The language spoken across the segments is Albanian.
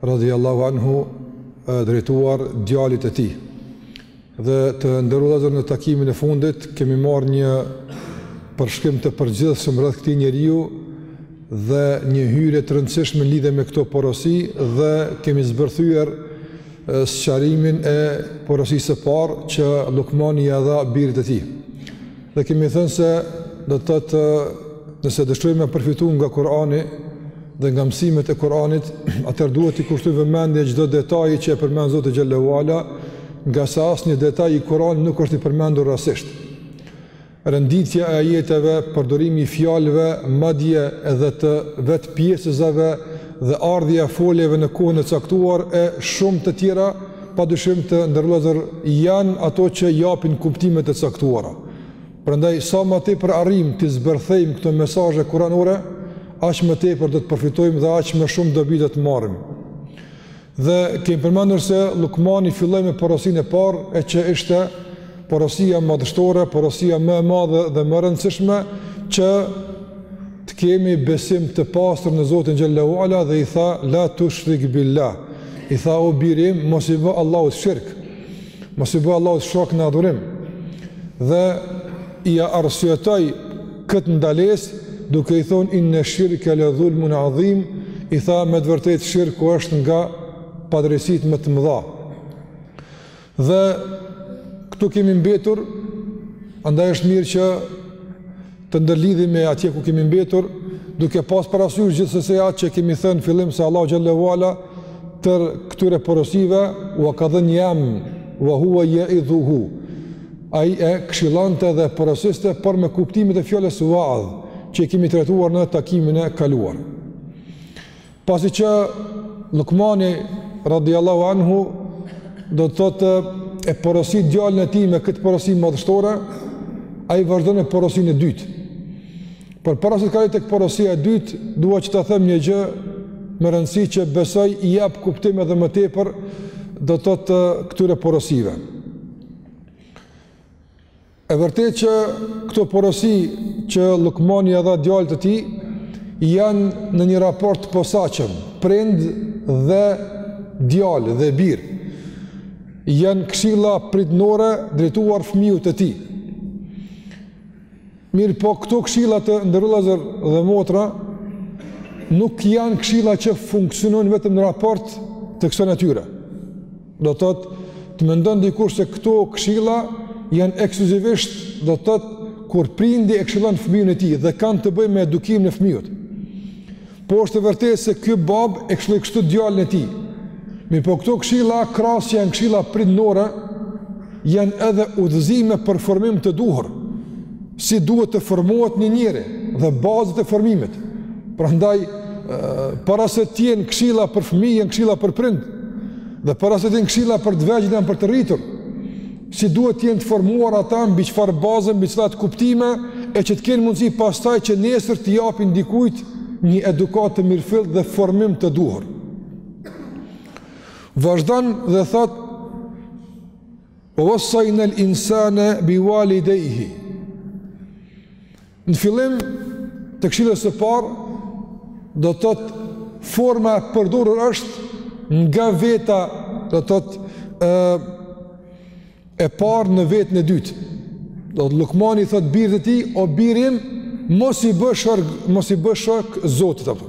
radhiyallahu anhu drejtuar djalit të tij. Dhe të nderuar vëllezër në takimin e fundit kemi marrë një përshkrim të përgjithshëm rreth këtij njeriu dhe një hyrje të rëndësishme lidhje me këto porosi dhe kemi zbërthyer sqarimin e porosisë së parë që Lukmani ia dha birit të tij. Dhe kemi thënë se do të thotë nëse dëshirojmë të përfitojmë nga Kurani dhe nga mësimet e Kuranit, atëherë duhet t'i kushtojmë vëmendje çdo detaji që e përmend Zoti xhelle ue ala, ngase asnjë detaj i Kuranit nuk është i përmendur rastësisht. Renditja e ajeteve, përdorimi i fjalëve, madje edhe të vetë pjesëzave dhe ardhja e foljeve në kohën e caktuar e shumë të tjera pa dyshim të nderuar vëllezër janë ato që japin kuptimet e caktuara. Prandaj, sa më tepër arrijmë t'i zbërthejmë këto mesazhe kuranore, aq më tepër do të përfitojmë dhe aq më shumë dobi do të marrim. Dhe kemi përmendur se Lukmani filloi me porosinë e parë, e që ishte porosia madhështore, porosia më e madhe dhe më e rëndësishme, që të kemi besim të pastër në Zotin xhelle ue ala dhe i tha, la tushrik billah, I tha, o biri im, mos i bë Allahut shirk, mos i bë Allahut shok në adhurim, dhe ia arsyetoi këtë ndalesë, duke i thënë, inne shirke le dhulmun adhim, i tha, me të vërtetë shirku është nga padrejtësitë më të mëdha. Dhe këtu kemi mbetur, andaj është mirë që të ndërlidhemi me atje ku kemi mbetur, duke pas parasysh gjithsesi atë që kemi thënë fillim se Allahu xhelle ue ala tërë këtyre porosive u ka dhënë jam wa huwa ya'idhuhu ai e këshillonte dhe porosiste por me kuptimin e fjalës wa'd që kemi trajtuar në takimin e kaluar Pasi që Lukmani radiallahu anhu do të thotë e porosi djalin e tij me këtë porosi madhështore, ai vazhdon me porosinë e dytë. Por para se të kaloj tek porosia e dytë, dua që ta them një gjë me rëndësi që besoj i jep kuptim edhe më tepër do të thotë këtyre porosive. E vërtetë që këto porosi që Lukmani ia dha djalit të tij janë në një raport të posaçëm, prind dhe djalë dhe bir. Janë këshilla prindërore drejtuar fëmijës të tij. Mirëpo këto këshilla të nderuar vëllezër dhe motra nuk janë këshilla që funksionojnë vetëm në raport të kësaj natyre. Do të thotë, të mendon dikush se këto këshilla janë ekskluzivisht, do të thotë, kur prindi e këshillon fëmijën e tij dhe kanë të bëjnë me edukimin e fëmijës. Po është e vërtetë se ky babë e këshilloi kështu djalin e tij. Mirëpo këto këshilla krahas që janë këshilla prindore, janë edhe udhëzime për formim të duhur. si duhet të formohet një njeri dhe bazat e formimit. Prandaj para se të jenë këshilla për fëmijë, janë këshilla për prindër dhe para se të jenë këshilla për të vegjël janë për të rritur. Si duhet të jenë të formuar ata mbi çfarë baze, mbi cilat kuptime e që të kenë mundësi pastaj që nesër të japin dikujt një edukatë të mirëfilltë dhe formim të duhur. Vazhdon dhe thotë Wa wassayna al-insana bi walidayhi. Në fillim të këshillës së parë, do të thotë forma e përdorur është nga veta, do të thotë e, e parë në vetën e dytë. Do të Lukmani i thotë birit të tij, o biri im, mos i bë sh mos i bë shok Zotit. Apë.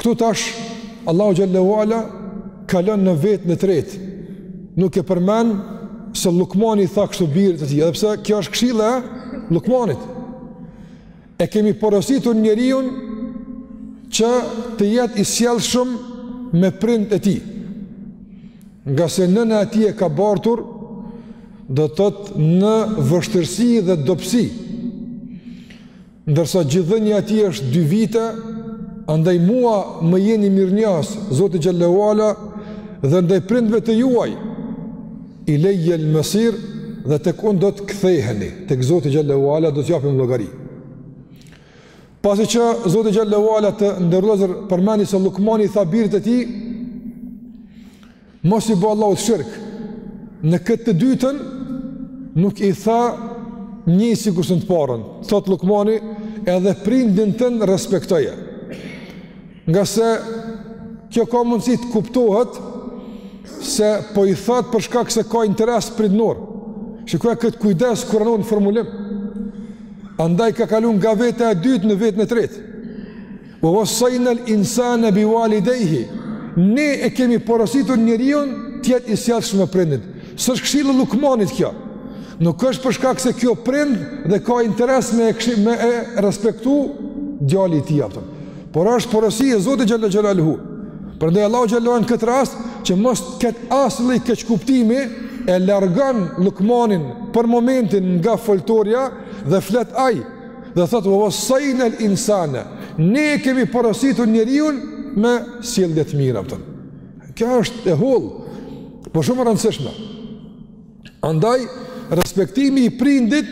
Këtu tash Allahu xhallahu ala kalon në vetën e tretë. Nuk e përmend se Lukmani i tha kështu birit të tij, edhe pse kjo është këshilla e Lukmanit. E kemi porositur njeriun që të jetë i sjellshëm me prindët e tij. Ngase nëna e tij e ka bartur do të thotë në vështirësi dhe dobësi. Ndërsa gjidhënia e tij është dy vite, andaj mua më jeni mirënjohës, Zotit xhallahu ala dhe ndaj prindve të juaj. Ilejje el-mesir dhe tek unë do të ktheheni, tek Zoti xhallahu ala do të japim llogari. Pasi që Zoti xhallahu ala të nderuar vëllezër përmendi se Lukmani i tha birit të tij, Mos i bo Allahut shirk. Në këtë të dytën nuk i tha njësoj sikurse në të parën. Thotë Lukmani edhe prindin tënd respektoje. Ngase kjo ka mundësi të kuptohet se po i thotë për shkak se ka interes prindnor. Shikoje këtë kujdes kuranor në formulim. Andaj ka kalun nga veta e dytë në vetën e tretë. Wa wassayna al-insana bi walidayhi Ne e kemi porositur njeriun të jetë i sjellshëm me prindin. S'është këshillë e Lukmanit kjo. Nuk është për shkak se ky është prind dhe ka interes me e, me e respektu djali i tij atë. Por është porosi e Zotit xhalla xhalaluhu. Prandaj Allahu xhalla në këtë rast që mos të ketë asnjë lloj keqkuptimi e largon Lukmanin për momentin nga foltorja dhe flet ai. Dhe thotë, ve vessajna el insane, ne kemi porositur njeriun me sjellje të mira, a kupton. Kjo është e hollë, por shumë e rëndësishme. Andaj, respektimi i prindit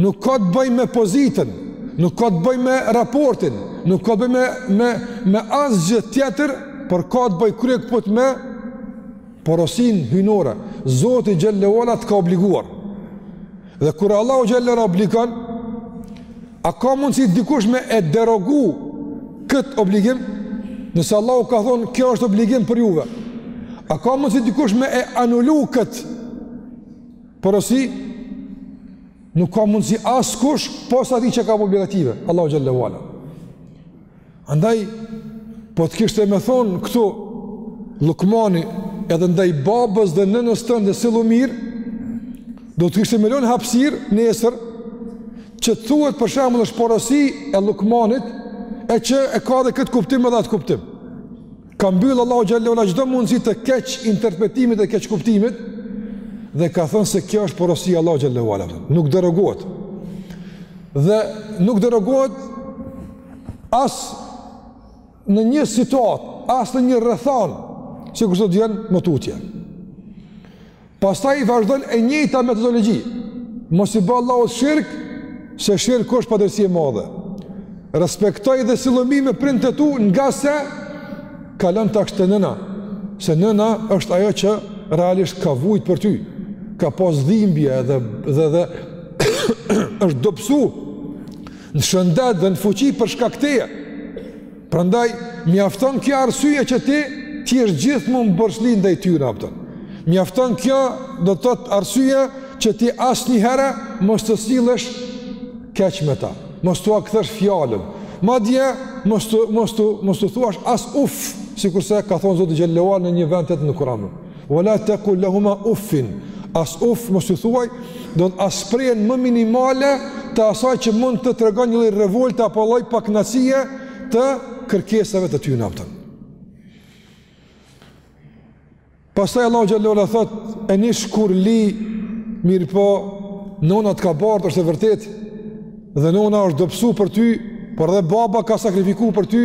nuk ka të bëj me pozitën, nuk ka të bëj me raportin, nuk ka të bëj me, me, me asgjë tjetër, por ka të bëj kryekëput me porosinë hyjnore. Zoti xhelle ve ala të ka obliguar. Dhe kur Allahu xhelle ve ala obligon, a ka mundësi dikush me e derogu kët obligim? Nëse Allahu ka thonë kjo është obligim për juve, a ka mundësi dikush me e anulu kët porosi? Nuk ka mundësi askush pos atij që ka obligative, Allahu xhelle ve ala. Andaj, po të kishte me thonë këtu, Llukmani edhe ndaj babës dhe nënës tënde sillu mirë, do të kishte me lënë hapësirë nesër, që të thuhet për shembull është porosi e Llukmanit, e që e ka dhe këtë kuptim edhe atë kuptim. Ka mbyllë Allahu xhelle ve ala çdo mundësi të keqinterpretimit dhe keqkuptimit, dhe ka thënë se kjo është porosi e Allahut xhelle ve ala, nuk derogohet. Dhe nuk derogohet as në një situatë, as në një rrethanë, sikurse do të vjen më tutje. Pastaj vazhdon e njëjta metodologji, mos i bë Allahut shirk, se shirku është padrejtësi e madhe. Respektoji dhe sillu mirë me prindët e tu ngase kalon tash te nëna, se nëna është ajo që realisht ka vujt për ty, ka pas dhimbje dhe, dhe, dhe është dobësu Në shëndet dhe në fuqi për shkak teje. Prandaj mjafton kjo arsye që ti t'jesh gjithmonë borxhli ndaj tyre, a kupton. Mjafton kjo do të thot arsye që ti asnjëherë mos të sillesh keq me ta. Mos t'ua kthesh fjalën. Madje mos të mos të mos t'u thuash as uf, sikurse ka thonë Zoti xhelle ve ala në një vend tjetër në Kur'an. Wala taqul lahuma uffin. As uff mos ju thuaj, do të as shprehjen më minimale të asaj që mund të tregon një lloj revolte apo lloj pakënaqësie të kërkesave të tyre, a kupton. Pastaj Allahu xhelle ve ala thot enishkur li, mirëpo nona të ka bartë është e vërtetë Dhe nona është dobësu për ty, por edhe baba ka sakrifiku për ty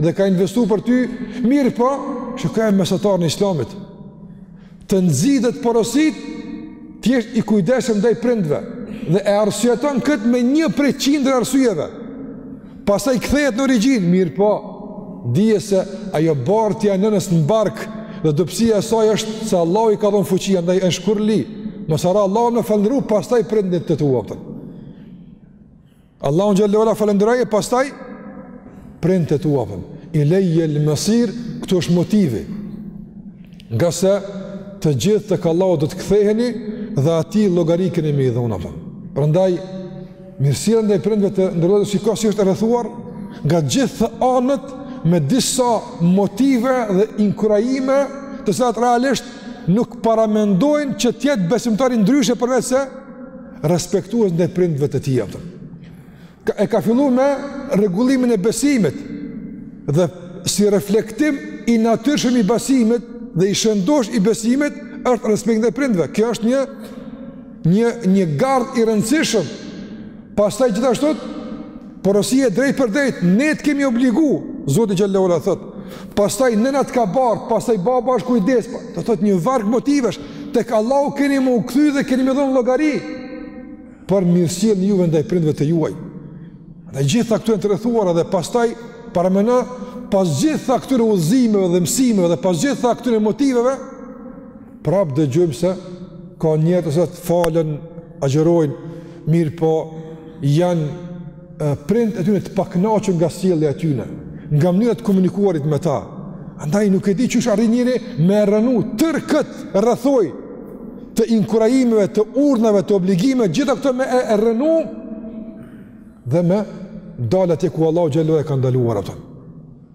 dhe ka investu për ty, mirëpo shikoje mesataren e islamit. Të nxit dhe t'porosit të jesh i kujdesshëm ndaj prindve, dhe e arsyeton këtë me një prej qindra arsyeve. Pastaj kthehet në origjinë, mirëpo dije se ajo bartja e nënës në bark dhe dobësia e saj është se Allahu i ka dhënë fuqi, andaj enishkur li, më s'pari Allahun falëndero, pastaj prindit të tu, a kupton. Allahun xhelle ve ala falënderoje pastaj prindët e tu a kupton. Ilejje el-mesir, këtu është motivi. Ngase të gjithë tek Allahu do të ktheheni dhe atij llogari keni me i dhonë a kupton. Prandaj, mirësjellja ndaj prindëve të nderuar sikurse është e rrethuar nga gjithë anët me disa motive dhe inkurajime të cilat realisht nuk paramendojnë që të jetë besimtari ndryshe përveçse respektues ndaj prindëve të tij atë. Ka, e ka fillu me rregullimin e besimit dhe si reflektim i natyrshëm i besimit dhe i shëndoshë i besimit është respekt ndaj prindëve. Kjo është një një një gardh i rëndësishëm. Pastaj gjithashtu Porosi e drejtpërdrejtë, ne të kemi obligu, Zoti xhelle ve ala thotë, pastaj nëna të ka bartë, pastaj baba është kujdes, pa, do të thotë një varg motivesh, tek Allahu keni me u kthy dhe keni me dhënë llogari, për mirësjelljen e juve ndaj prindve të juaj. Dhe gjitha këto janë të rrethuara dhe pastaj, paramendo, pas gjitha këtyre udhëzimeve dhe mësimeve dhe pas gjitha këtyre motiveve, Prapë dëgjojmë se ka njerëz të cilët falen, agjërojnë, mirëpo janë prindët e tyne të pakënaqur nga sjellja e tyne, nga mënyra e të komunikuarit me ta. Andaj nuk e di qysh arrin njeri me e rrënu tërë këtë rrethojë të inkurajimeve, të urdhnave, të obligimeve, gjitha këto me e rrënu dhe me dal atje ku Allahu xhelle e ka ndaluar a kupton.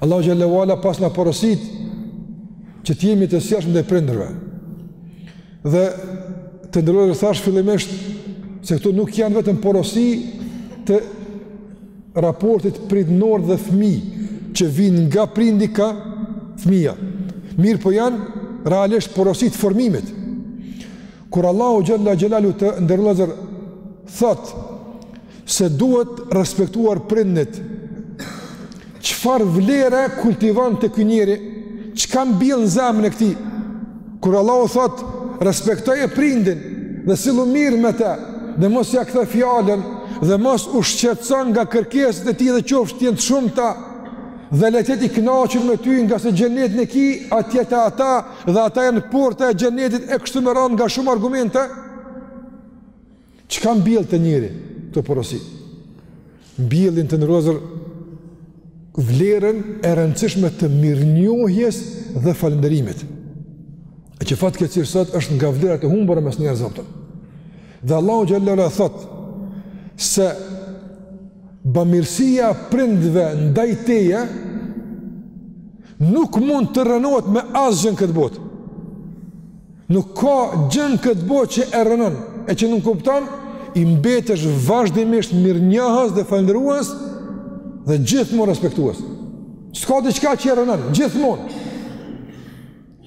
Allahu xhelle ve ala pas na porosit që të jemi të sjellshëm ndaj prindërve. Dhe të nderuar vëllezër thashë fillimisht se këtu nuk janë vetëm porosi të raportit prindnor dhe fëmijë që vijnë nga prindi kah fëmija. Mirëpo janë realisht porosi të formimit. Kur Allahu xhelle xhelaluhu të nderuar vëllezër thotë Se duhet respektuar prindnit, çfarë vlere kultivon te ky njeri, çka mbjell në zemrën e këtij, kur Allahu thotë, respektoje prindin, dhe sillu mirë me te, dhe mos ia kthe fjalën, dhe mos u shqetëso nga kërkesat e tij dhe qoftë të jenë të shumta, dhe le të jetë i kënaqur me ty ngase xhenetin e ki atje te ata, dhe ata janë porta e xhenetit e kështu me radhë nga shumë argumente, Çka mbjell te njeri këto porosi? Mbjellin të nderuar vëllezër vlerën e rëndësishme të mirënjohjes dhe falënderimit. E që fatkeqësisht sot është nga vlerat e humbura mes njerëzve a kupton. Dhe Allahu xhelle ve ala thotë se bamirësia e prindve ndaj teje nuk mund të rrënohet me asgjë në këtë botë. Nuk ka gjë në këtë botë që e rrënon e që nuk kupton, i mbetesh vazhdimisht mirënjohës dhe falënderues dhe gjithmonë respektues. S'ka diçka që e rrënon, gjithmonë.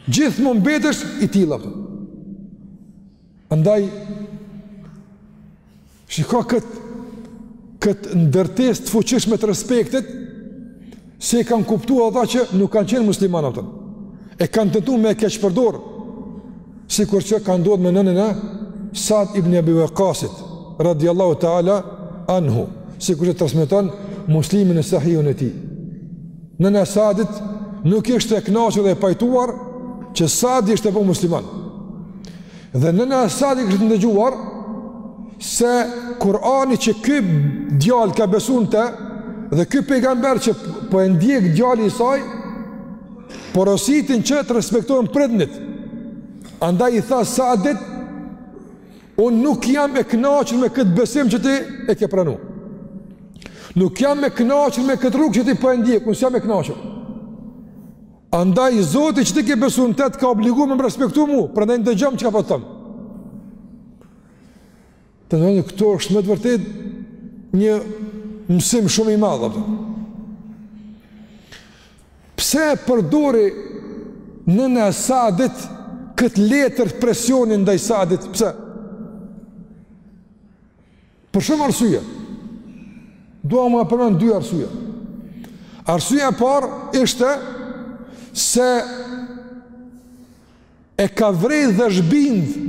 Gjithmonë mbetesh i tillë. Andaj Shiko këtë, këtë ndërtesë të fuqishme të respektit, se i kanë kuptu ata që nuk kanë qenë musliman, kupton. E kanë tentu me e keqpërdor, sikur që ka ndodh me nënën e Sad ibn Abi Waqasit, radiallahu ta'ala anhu, sikur që transmeton Muslimi në Sahihun e tij. Nëna e Sadit nuk ishte e knaqur dhe e pajtuar që Sadi ishte bo musliman. Dhe nëna e Sadit kishte ndëgjuar se Kur'ani që ky djalë ka besu n'te dhe ky pejgamber që po e ndjek djali i saj porositin që të respektohen prindit. Andaj i tha Sadit, unë nuk jam e kënaqur me këtë besim që ti e ke pranu. Nuk jam e kënaqur me këtë rrugë që ti po e ndjek, unë s'jam e kënaqur. Andaj Zoti që ti ke besu n'te t'ka obligu me m'respektu mu, prandaj ndëgjom çka po thom. Do thotë kjo është me të vërtetë një mësim shumë i madh, kupton. Pse e përdori nëna e Sadit këtë letër presioni ndaj Sadit? Pse? Për shumë arsye. Dua me përmend dy arsye. Arsyeja e parë ishte se e ka vrejt dhe u bind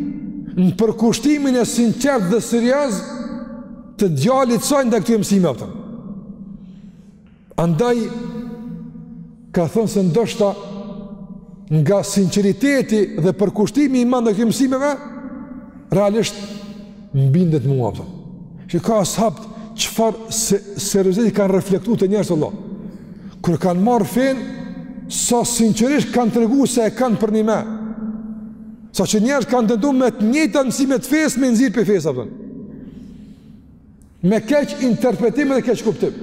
në përkushtimin e sinqertë dhe serioz të djalit të saj ndaj këtyre mësimeve. Andaj, ka thënë se ndoshta nga sinqeriteti dhe përkushtimi i madh i këtyre mësimeve, realisht m'bindet mua, kupton. Shika as'habët çfarë serioziteti kanë reflektu te njerëzit, Allah. Kur kanë marrë fenë, sa sinqerisht kanë treguar se e kanë përnime. Saqë njerëz kanë tentu me të njëjta mësime të fesë me i nxjerr prej fesë, kupton. Me keqinterpretim dhe keqkuptim.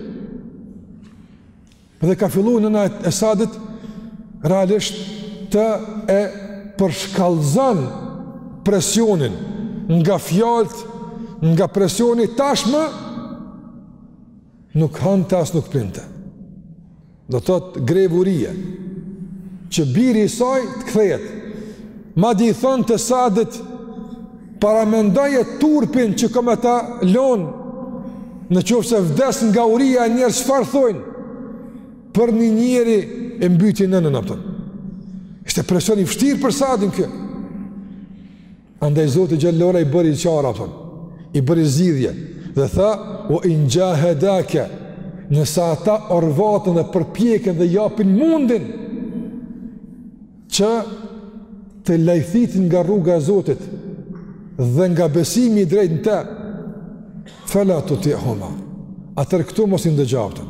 Dhe ka fillu nëna e Sadit, realisht ta përshkallëzon presionin nga fjalët, nga presioni tashmë, nuk hante as nuk pinte. Do të thotë grevë urie. Që biri i saj të kthehet. Madje i thonte Sadit paramendoje turpin që kam me ta lon në qoftë se vdes nga uria e njerëzit çfarë thojnë për një njeri e mbyti në nënën, a kupton. Ishte presion i vështirë për Sadin kjo. Andaj Zoti xhelle ue ala i bëri çare, a kupton. I bëri zgjidhje dhe tha: "Ue in xhahedake" Nëse ata orvaten dhe përpjeken dhe japin mundin që të lajthitin nga rruga e Zotit dhe nga besimi i drejtë në te, fela tutihuma, atëherë këtu mos i ndëgjo, a kupton.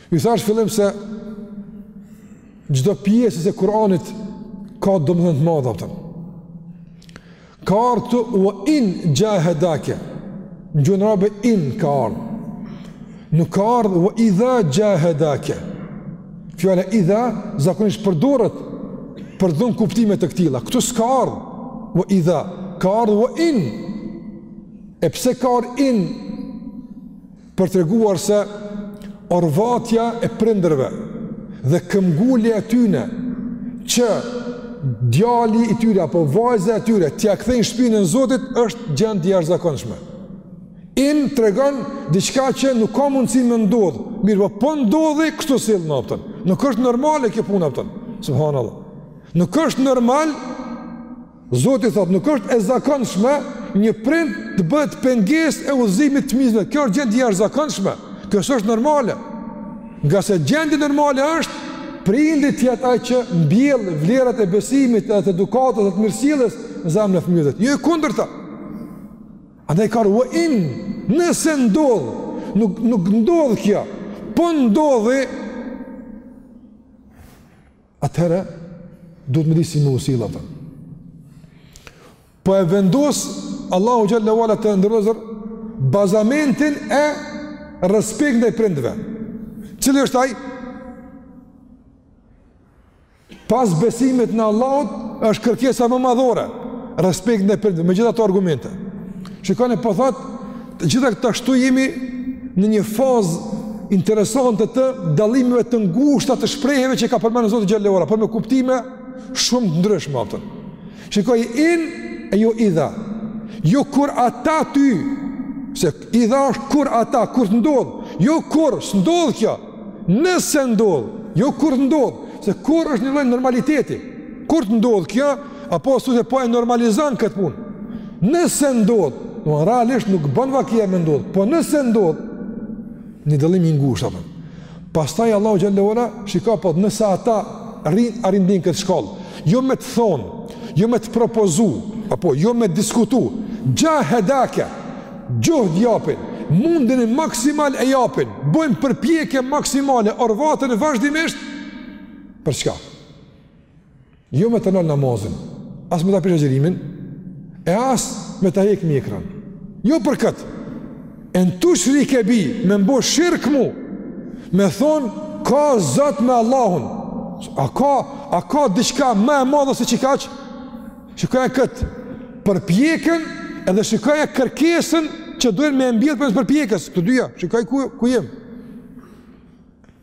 Ju thashë fillim se çdo pjesëz e Kur'anit ka domethënie të madhe, a kupton. Ka ardh këtu ue in xhahedake, në gjuhën arabe in ka ardh. Nuk ka ardh ue idha xhahedake. Fjala idha, zakonisht përdoret, për dhënë kuptime të këtilla. Këtu s'ka ardh ue idha, ka ardh ue in. E pse ka ardh in për treguar se orvatja e prindërve dhe këmbgulja e tyre që djali i tyre apo vajza e tyre t'ia kthejnë shpinën Zotit është gjendje e jashtëzakonshme. In tregon diçka që nuk ka mundësi me ndodh, mirëpo po ndodhi kështu sillu, a kupton. Nuk është normale kjo punë, a kupton. Subhanallahu. Nuk është normal Zoti thotë, nuk është e zakonshme një prind të bëhet pengesë e udhëzimit të fëmijës. Kjo është gjendje e jashtëzakonshme. Kjo s'është normale. Ngase gjendje normale është prindi të jetë ai që mbjell vlerat e besimit, të edukatës, të mirësjelljes në zemrën e fëmijës. Jo e kundërta. Andaj ka ardh ue in, nëse ndodh, nuk nuk ndodh kjo. Po ndodhi atëherë duhet me di si me u sillë, a kupton. Po e vendos Allahu xhelle ue ala, të nderuar vëllezër, bazamentin e respektit ndaj prindve. Cili është ai? Pas besimit në Allahun është kërkesa më madhore. Respekti ndaj prindve, me gjithë ato argumente. Shikoni po thotë, Të gjitha këto ashtu jemi në një fazë interesante të dallimeve të ngushta të shprehjeve që ka përmendur Zoti xhelle ue ala, por me kuptime shumë të ndryshme, a kupton. Shikoje, in e jo idha, jo kur ata ty, se idha është kur ata, kur të ndodhë, jo kur, s'ndodh kjo, nëse ndodh, jo kur të ndodhë, se kur është një lloj normaliteti, kur të ndodhë kjo, Apo së të po e normalizon këtë punë. Nëse ndodh, në realisht nuk bën vakia me ndodh, po nëse ndodh, një dëllim i ngusht, apë. Pastaj Allahu xhele ue ala, shiko po, nëse ata arrijn, arrijn deri n' këtë shkallë, jo me të thonë, jo me të propozu, apo jo me diskutu, xhahedake, xhuhd japin, mundin maksimal e japin, bëjnë përpjekje maksimale, orvaten vazhdimisht, për çka? Jo me ta nal namazin, as me ta prish agjerimin, e as me ta hek mjekrën. Jo për kët. En tushrike bi, me m'bo shirk mu. Me thon ka Zot me Allahun. A ka, a ka diçka më e madhe se qikaq? Shikoja kët përpjekjen edhe shikoja kërkesën që duan me mbjell përmes përpjekjes, të dyja. Shikoje ku ku jem.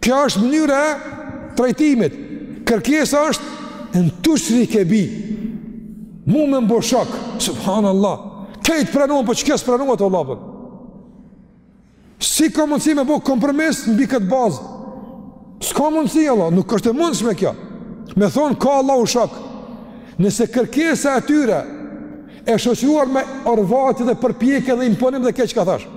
Kjo është mënyra e trajtimit. Kërkesa është en tushrike bi. Mu me m'bo shok, subhanallah. Krejt pranohen, po qikjo s'pranohet te Allahu, po. Si ka mundësi me bo kompromis mbi këtë bazë? S'ka mundësi, Allah, nuk është e mundshme kjo. Me thonë, ka Allahu shok. Nëse kërkesa e tyre e shoqëruar me orvatje dhe përpjekje dhe imponim dhe krejt çka thashë.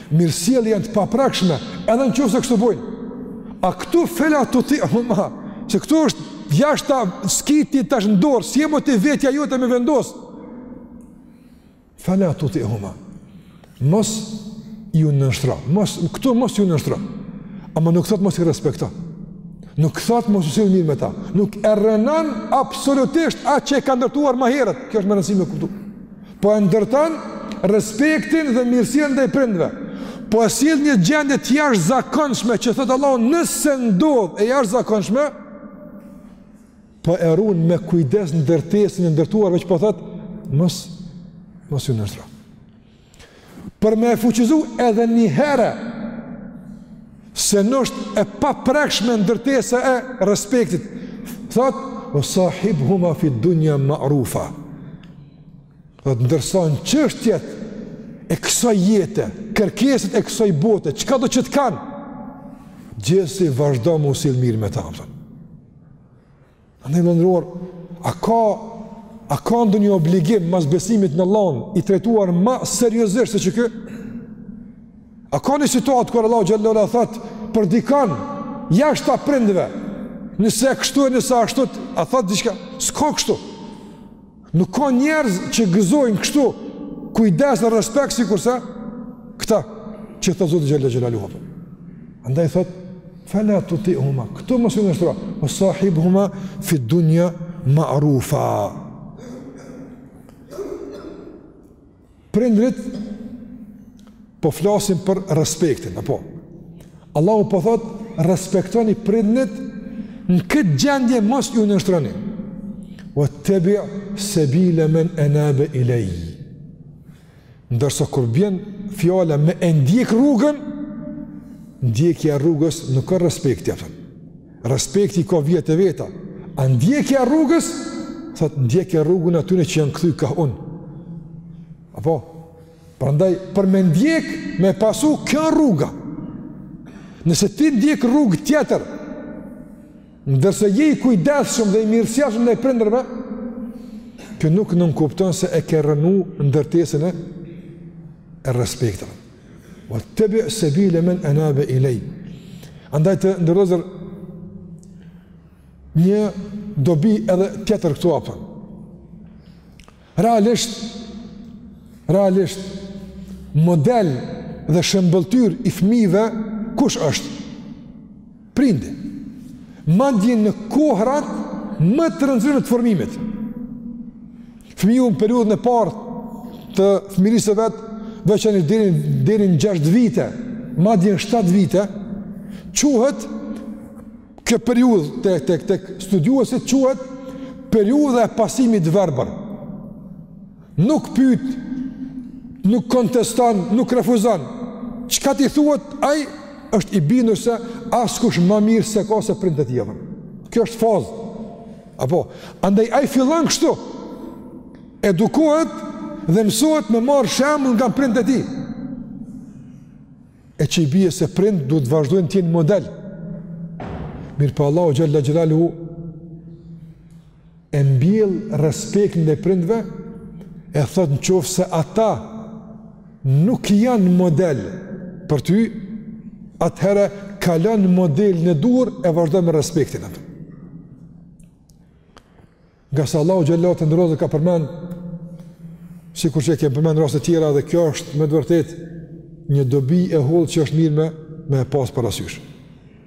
Mirësjellje janë të paprekshme, edhe në qofë se kështu bojnë. A këtu fela tuti'huma, se këtu është jashta, s'ki ti tash n'dorë, s'je më ti vetja jote me vendos. Fela tuti'huma, mos ju nënshtro, mos, këtu mos ju nënshtro, ama nuk thotë mos i respekto, nuk thotë mos u sill mirë me ta, nuk e rrënon absolutisht atë që e ka ndërtuar ma herët, kjo është me rëndësi me kuptu. Po e ndërton respektin dhe mirësinë ndaj prindve. Po e sjell një gjendje të jashtëzakonshme që thot Allahu nëse ndodh e jashtëzakonshme, po e ruan me kujdes ndërtesën e ndërtuar veç po thot mos mos ju nënshtro. Për me e fuqizu edhe një herë se është e paprekshme ndërtesa e respektit. Thot, ue sahibhuma fi dunja marufa. Thotë ndërsa në çështjet e kësaj jete, kërkesat e kësaj bote, çkado që të kanë? Gjithsesi vazhdo me u sjell mirë me ta, pëtën. Vlla i nderuar, a ka, a ka ndonjë obligim mas besimit në Allahun, i trajtuar ma seriozisht se qiky? A ka një situatë kur Allahu xhele ue ala thotë, për dikan, jashta prindve, nëse kështu e nëse ashtu, a thotë diçka, s'ka kështu. Nuk ka njerëz që gëzojnë kështu kujdes dhe respekt sikurse këta që i thot Zoti xhelle xhelaluhu. Andaj thot, fela tuti'huma, këtu mos ju nënshtro, ue sahibhuma fi dunja ma'rufa. Prindrit, po flasim për respektin, apo? Allahu po thot respektoni prindrit në këtë gjendje mos ju nënshtroni. Wa tabi' sabila man anaba ilay. Ndërsa kur vjen fjala me e ndjek rrugën, ndjekja e rrugës nuk ka respekt aty. Respekti ka vijat e veta. A ndjekja e rrugës, thot ndjeke rrugën e atyne që janë kthy kah un. Apo prandaj për me ndjek, me pasu, kjo rruga. Nëse ti ndjek rrugë tjetër, ndërsa je i kujdesshëm dhe i mirësjellshëm ndaj prindërve, kjo nuk nënkupton se e ke rrënu ndërtesën e respektit. Wettebi' sebile men enabe ilej. Andaj të nderuar një dobi edhe tjetër këtu apo. Realisht, realisht, model dhe shëmbëlltyr i fmive, kush është? Prindi, madje në kohërat më të rëndësishme të formimit. Fëmiu në periudhën e parë të fëmijërisë së vet, veçanërisht deri deri në 6 vite, madje në 7 vite, quhet kjo periudhë tek tek tek studiuesit quhet periudha e pasimit të verbër. Nuk pyet, nuk konteston, nuk refuzon. Çka t'i thuhet, ai është i bindur se askush më mirë s'e ka se prindët e tij. Kjo është fazë. Apo, andaj ai fillon kështu. Edukohet dhe mësohet me marr shembull nga prindët e tij. E që i bie se prindët duhet të vazhdojnë të jenë model. Mirpo Allahu xhalla xhelaluhu e mbjell respektin ndaj prindëve, e thotë në qoftë se ata nuk janë model për ty, atëherë kalon modelin e duhur e vazhdon me respektin aty. Ngase Allahu xh.sh., të nderuar, e ka përmend, sikur që e kemi përmend raste tjera dhe kjo është me të vërtet një dobi e hollë që është mirë me, me pas parasysh.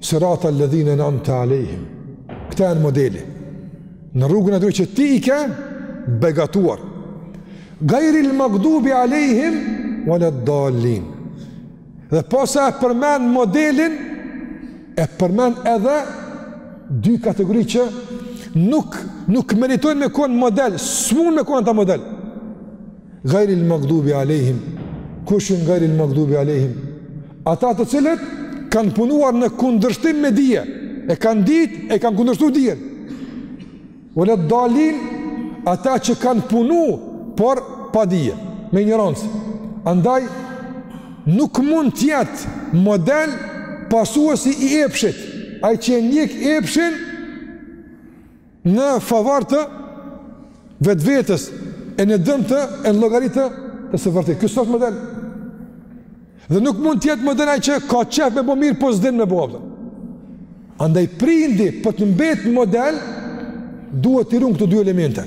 Sirata alladhina an'amta alejhim. Këta janë modeli. Në rrugën e atyre që ti i ke begatuar. Ghairil maghdubi alejhim wala dallin. Dhe posa e përmend modelin e përmend edhe dy kategori që nuk nuk meritojnë me kon model, s'mund me kon ata model. Ghairil Maghdubi Alejhim, kush janë Ghairil Maghdubi Alejhim? Ata të cilët kanë punuar në kundërshtim me dije, e kanë ditë, e kanë kundërshtu dijen. Ule dalin ata që kanë punu, por pa dije, me ignorancë. Andaj, nuk mund të jetë model pasuesi i epshit. Ai që e ndjek epshin, Në favor të vetvetes e në dëm të e në llogari të të së vërtetës. Ky s'është model. Dhe nuk mund të jetë model ai që ka qejf me bë mirë, po s'din me bë. Andaj prindi për të mbetë model duhet t'i rujë këto dy elemente.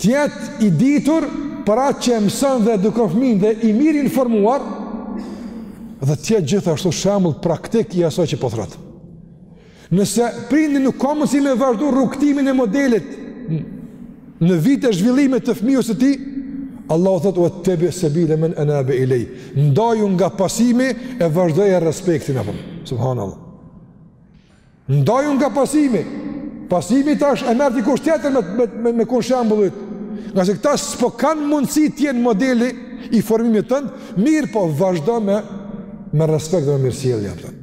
Të jetë i ditur për atë që e mëson dhe edukon fëmijën dhe i mirinformuar dhe të jetë gjithashtu shembull praktik i asaj që po thërret. Nëse prindi nuk ka mundësi me vazhdu rrugëtimin e modelit në vitet e zhvillimit të fëmijës së tij, Allahu thotë, uettebi sebile men enabe ilej, ndaju nga pasimi e vazhdoje respektin, apo, subhanallah. Ndaju nga pasimi, pasimi tash e merr dikush tjetër me, me, me, me kon shembullit, ngase këta s'po kanë mundësi të jenë modeli i formimit tënd, mirëpo vazhdo me, me respekt dhe me mirësjellje, a po kupton.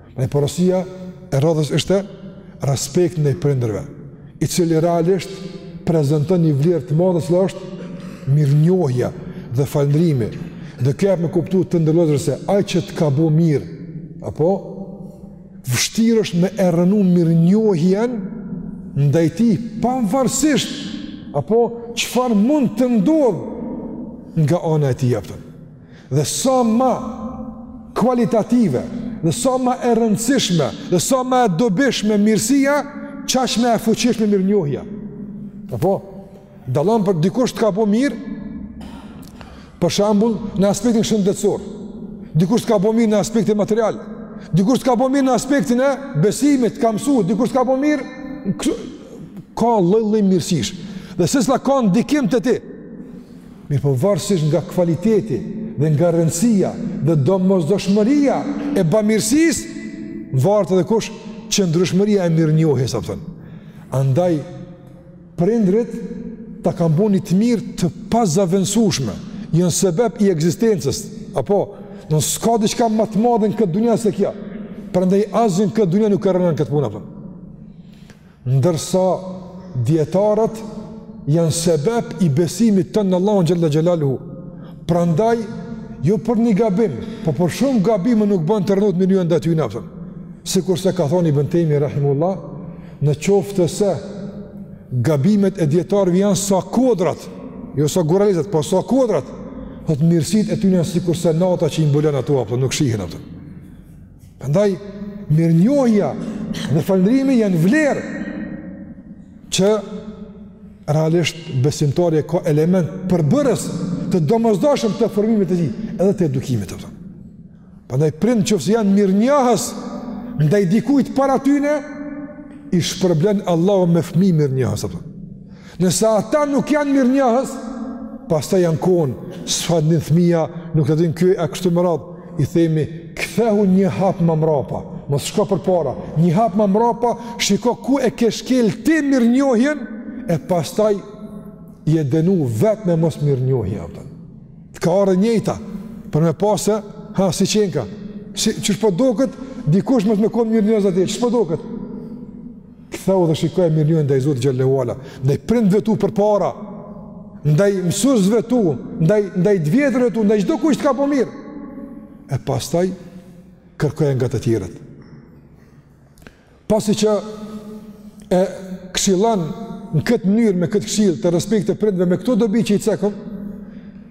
Dhe porosia e radhës ishte respektimi i prindërve, i cili realisht prezenton një vlerë të madhe e cila është mirënjohja dhe falënderimi. Dhe ke me kuptu te njerëzit se ai që të ka bo mirë, apo vështirë është me e rrënu mirënjohjen ndaj tij pavarësisht, apo çfarë mund të ndodhë nga ana e tij, a po kupton. dhe sa ma kualitative dhe sa ma e rëndësishme dhe sa ma e dobishme mirësia, qaq ma e fuqishme mirënjohja. Apo dallon për dikush të ka bo mirë, për shembull, në aspektin shëndetësor. Dikush të ka bo mirë në aspektin material. Dikush të ka bo mirë në aspektin e besimit, të ka mësu, dikush të ka bo mirë ka lloj-lloj mirësish. Dhe secila ka ndikim te ti, Mirëpo varësisht nga kvaliteti dhe nga rëndësia dhe domosdoshmëria e bamirësisë, varet edhe kush qëndrueshmëria e mirënjohjes, a pton. Andaj prindrit ta kanë bën një të mirë të pazavendësueshme, janë sebeb i ekzistencës, a pton, s'ka diçka më të madhe në këtë dunja se kjo. Prandaj asgjë në këtë dunja nuk e rrënon këtë punë, a pton. Ndërsa dijetarët janë sebep i besimit tonë në Allahun Xhelle Xhelaluhu. Prandaj, jo për një gabim, po për shumë gabime nuk bën të rrënohet mirënjohja ndaj tyne, a pton. Sikurse ka thonë Ibn Tejmije, rahimehullah, në qoftë se gabimet e dijetarëve janë sa kodrat, jo sa guralecat, po sa kodrat, thotë mirësitë e tyne janë sikurse nata që i mbulon ato, a pton, nuk shihen, a pton. Prandaj mirënjohja dhe falënderimi janë vlerë që realisht besimtari e ka element përbërës të domosdoshëm të formimit të tij, edhe të edukimit, a pton. Prandaj prindt në qoftë se janë mirënjohës ndaj dikujt para tyne, i shpërblen Allahu me fëmijë mirënjohës, a pton. Nëse ata nuk janë mirënjohës, pastaj ankohen, s'ta din fëmija, nuk ta din ky e kështu me radhë, i themi kthehu një hap më mbrapa, mos shko përpara, një hap më mbrapa, shiko ku e ke shkel ti mirënjohjen e pastaj je denu vetë me mosmirënjohje, a pton. Të ka ardh e njëjta për me pa se, ha si qenka. Si qysh po duket, dikush mos me kon mirënjohës ndaj teje, qysh po duket? Kthehu edhe shikoje mirënjohjen ndaj Zotit xhelle ve ala, ndaj prindve tu përpara, ndaj mësuesve tu, ndaj, ndaj të vjetërve tu, ndaj çdokujt që të ka bo mirë. E pastaj, kërkoje nga të tjerët. Pasi që e kshillon në këtë mënyrë me këtë kshillë të respektit të prindve me këto dobi që i cekëm,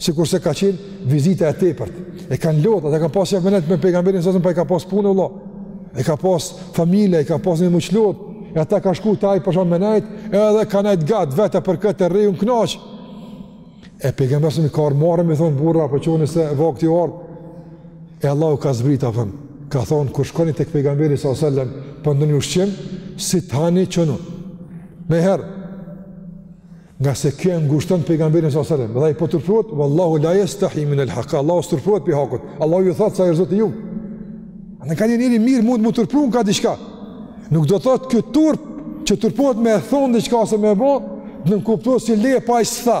Sikurse ka qenë vizita e tepërt. E kanë lodhur, ata kanë pasur me nejt me pejgamberin s.a.s. po ai ka pas punë vëlla. E ka pas familjen, e ka pas një muçlot, e ata kanë shku te ai për shumë me nejt, e edhe kanë nejt gatë vetë për këtë e rejë në knaqë. E pejgamberit i ka ardh marre, me thonë burra, po çonu se vakti erdh, e Allahu ka zbrit ajetin. Ka thonë, kur shkoni tek pejgamberi s.a.s. për ndonjë ushqim, si të hani çonu menjëherë, ngase kjo e ngushton pejgamberin sallallahu alajhi wasallam dhe ai po turpërohet wallahu la yastahi min alhaq Allahu s'turpërohet pi hakut Allahu ju thot se është Zoti juj, nganjëherë njeri i mirë mund me u turpërun ka diçka nuk do thot ky turp që turpërohet me thon diçka ose me bë të nënkuptohet si leje pasi s'tha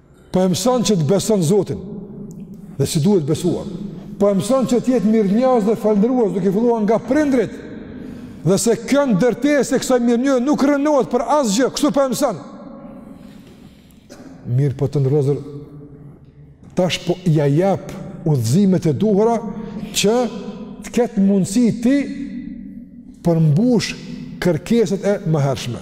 Po e mëson që të beson Zotin dhe si duhet besuar. Po e mëson që të jetë mirënjohës dhe falënderues duke filluar nga prindërit. Dhe se kjo ndërtesë e kësaj mirënjohje nuk rënohet për asgjë, kështu po e mëson. Mirëpo të nderuar vllezër tash po ia jep udhëzimet e duhura që të ketë mundësi t'i përmbush kërkesat e mëhershme.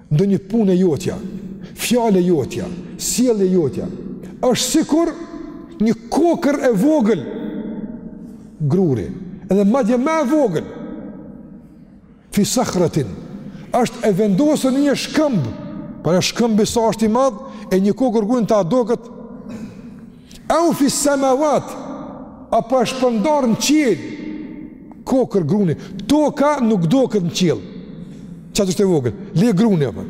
Ndonjë punë e jotja, fjalë e jotja, sjellje e jotja është sikur një kokërr e vogël gruri, edhe madje më e vogël. Fi sakhratin është e vendosur në një shkëmb, por është shkëmbi sa është i madh e një kokërr gruri në të a duket Ew fi s-semawat, apo është shpërndarë në qiell, kokërr gruni, toka nuk duket në qiell, qaq është e vogël, le gruni apo.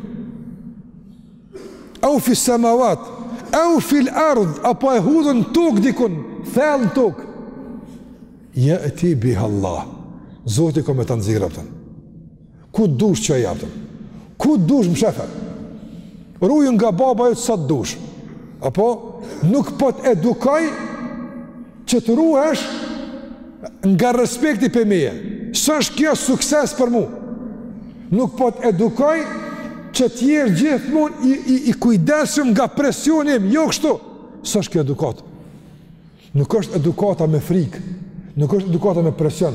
Ew fi s-semawat, ew fi l-ard, apo e hudhun në tokë dikun, thellë në tokë. Jeti biha Allah. Zoti ka me ta nxjerrë, a kupton. Ku dush çoje, a kupton? Ku dush mshefe? Ruju nga babai yt sa të dush. Apo, nuk po të edukoj që të ruhesh nga respekti prej meje. S'është kjo sukses për mu. Nuk po të edukoj që të jesh gjithmonë i, i, i kujdesshëm nga presioni im, jo kështu. S'është kjo edukatë. Nuk është edukata me frikë, nuk është edukata me presion,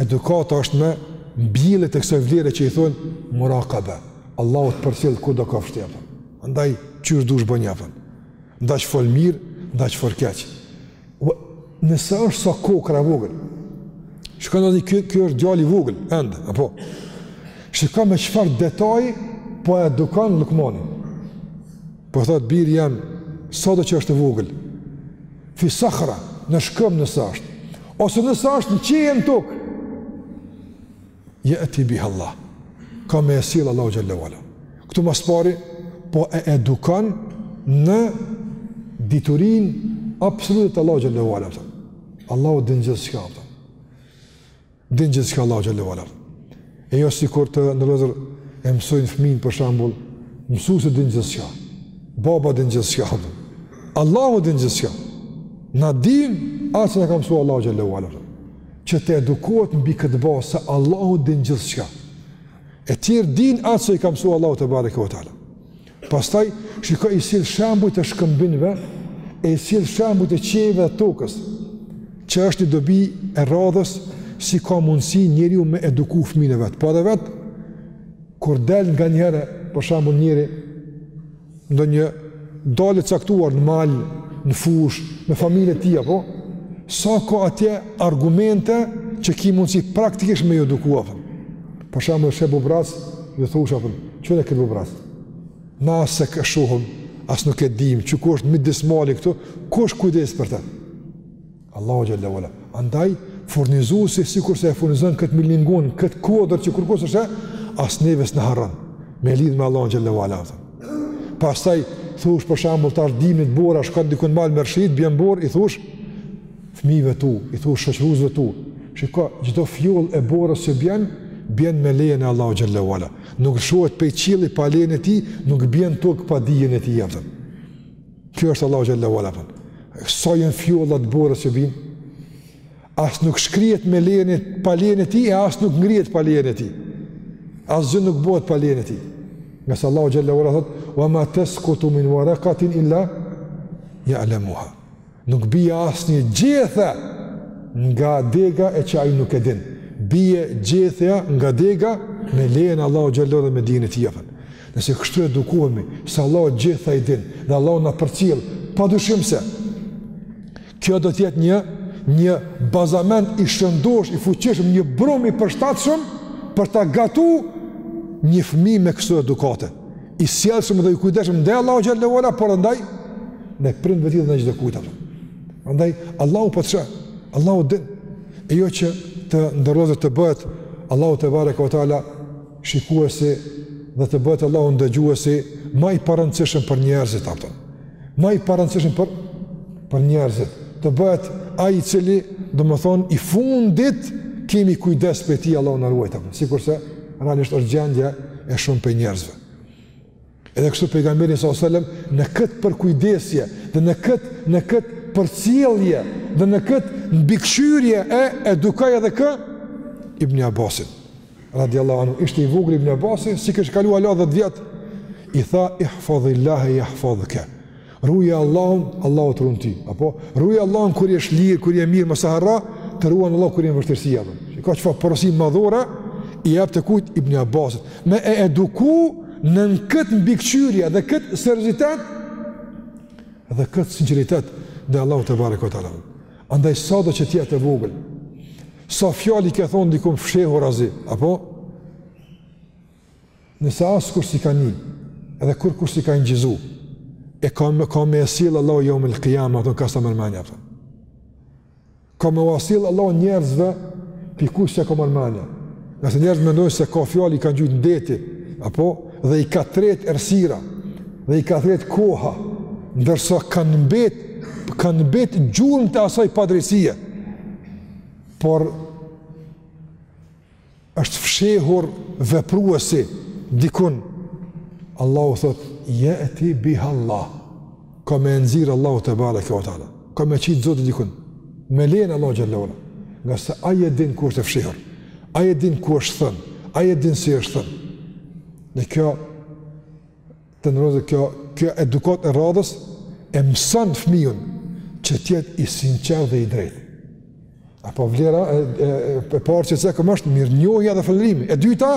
edukata është me mbjelljen e kësaj vlere që i thonë murakabe, Allahu të përcjell kudo kofsh, a kupton, andaj qysh dush bëj, a kupton, ndaç fol mirë, ndaç fol keq, nëse është sa kokrra e vogël, shikoni kjo, kjo është djalë i vogël, ende, apo, shika me çfarë detaj, po edukon Lukmani, Po thotë biri jem sado që është e vogël. Fi sakhra, në shkëmb nëse është. Ose nëse është në qiej, n'tokë. Jeti biha Allah. Ka me e sjell Allahu xhele ve ala. Ktu më së pari po e edukon në diturinë absolute të Allahut xhele ve ala. Allahu din gjithçka. Din gjithçka Allahu xhele ve ala. E jo sikur të nderuar vllezër e mësojnë fëmijën për shembull, mësusi din gjithçka. Baba din gjithçka. Allahu din gjithçka. Na dimë aq sa na ka msu Allahu xhele ve ala. Që të edukohet mbi këtë bazë se Allahu din gjithçka. E tjerët dinë aq sa i ka msu Allahu tebareke ve teala. Pastaj, shiko i sjell shembuj të shkëmbinjve, e i sjell shembuj të qiejve dhe tokës, që është një dobi e radhës si ka mundësi njeriu me eduku fëmijën e vet. Po edhe vet kur del nganjëherë, për shembull, njeri ndonjë dalje t'caktuar në mal, në fushë, me familjen e tij, po sa ka atje argumente që ki mundësi praktikisht me i eduku, apo. Për shembull, sheh bubrrec, u thu apo, qe këtë bubrrec? Na as s'e shohim, as nuk e dim, që ku është midis mali këtu, kush kujdeset për të? Allahu xhel-le ve ala. Andaj furnizuesi sikurse e furnizon këtë milingonë, këtë kodër që kërkush, as neve s'na harron. Me lidh me Allahu xhel-le ve ala. Pastaj thush për shembull tash dimit bora shkon diku në mal me rrshit, bjen borë, i thush fëmijëve tu, i thush shoqëruesve tu, shiko, çdo fjollë e borës që bjen, bjen me lejen e Allahu xhel-le ve ala. Nuk lëshohet pe qielli pa lejen e tij, nuk bjen n'tokë pa dijen e tij, apo. Kjo është Allahu xhel-le ve ala. Sa janë fjollat e borës që bien? As nuk shkrihet me lejen e pa lejen e tij e as nuk ngrihet pa lejen e tij. Asgjë nuk bëhet pa lejen e tij. Ngase Allahu xhel-le ve ala thotë: "Wa ma tasqutu min waraqatin illa ya'lamuha." Ja Nuk bie asnjë gjethe nga dega e që ai nuk e din. Bie gjethja nga dega me lejen e Allahu xhel-le ve ala, me dijen e tij, apo. Nëse kështu edukohemi se Allahu gjitha i din dhe Allahu na përcjell pa dyshim se kjo do të jetë një një bazament i shëndoshë i fuqishëm, një brumë i përshtatshëm për ta gatu një fëmijë me këso edukate. i sjellshëm dhe i kujdesshëm ndaj Allahu xhel-le ve ala, por edhe ndaj prindve t'tij dhe ndaj çdokujt apo. Prandaj Allahu po sheh? Allahu din. E jo që të ndërrohet të bëhet Allahu tebareke ve taala shikuesi dhe të bëhet Allahu ndëgjuesi ma i parëndësishëm për njerëzit apo. ma i parëndësishëm për, për njerëzit, të bëhet ai i cili, domethënë, i fundit kemi kujdes prej tij, Allah na ruajt, apo, sikurse realisht është gjendja e shumë prej njerëzve. Edhe kështu pejgamberi s.a.s. në këtë përkujdesje dhe në këtë, në këtë përcjellje dhe në këtë mbikëqyrje e edukoi edhe kë, Ibni Abbasin. radijallahu anhu, ishte i vogël Ibni Abasi, s'i kish kalu hala dhjetë vjet, i tha, ihfadhil-lahe jahfadhke, ruje Allahun, Allahu të run ti, apo, ruje Allahun kur je i lirë, kur je mirë, mos e harro, të ruan Allah kur je n'vështirësi, apo, e ka çfarë porosi madhore, i jep të kujt Ibn Abasit, me e eduku nën këtë mbikëqyrje dhe këtë seriozitet, dhe këtë sinqeritet ndaj Allahu tebareke ve teala. Andaj sado që të jetë e vogël. Sa fjalë i ke thon dikun fshehurazi, apo? Nëse askurrkush s'i ka ni, edhe kurrkush s'i ka inçizu, e ka me, ka me e sjell Allahu jeumel kijame, ato që s'ta merr menja, ato. Ka me e sjell Allahu njerëzve, pi ku s'ta merr menja. Nëse njerëzit mendojnë se këto fjalë i ka gjujt deti, apo dhe i ka tret errësira dhe i ka tret koha, ndërsa kanë mbet kanë mbet gjurmë të asaj padrejësie. Por është fshehur vepruesi dikun. Allahu thot: "Je'ti biha Allah." ka me e nxjerr Allahu tebareke ue teala, ka me qitë Zoti dikun, me e len Allahu xhel-le ue ala, ngase ai e din ku është e fshehur, ai e din ku është thënë, ai e din si është thënë. Dhe kjo, të nderuar, kjo, kjo edukatë e radhës, e mëson fëmijun që të jetë i sinqertë dhe i drejtë. Apo vlera e, e, e parë që e cekëm është mirënjohja dhe falënderimi. E dyta,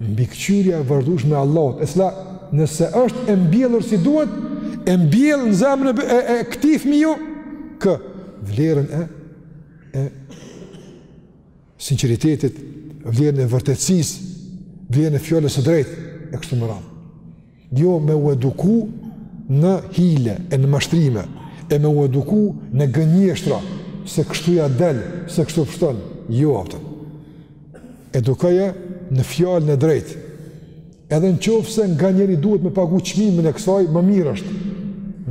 mbikëqyrja e vazhdueshme e Allahut, e cila nëse është e mbjellur si duhet, e mbjellë në zemrën e, e, e këtij fëmiju, kë vlerën e, e sinqeritetit, vlerën e vërtetësisë, vlerën e fjalës së drejtë e kështu me radhë. Jo me u eduku në hile e në mashtrime, e me u eduku në gënjeshtra, se kështu ia del, se kështu pështon, jo aspak. Edukoje në fjalën e drejtë, edhe në qoftë se nganjëherë duhet me pagu çmimin e kësaj, më mirë është,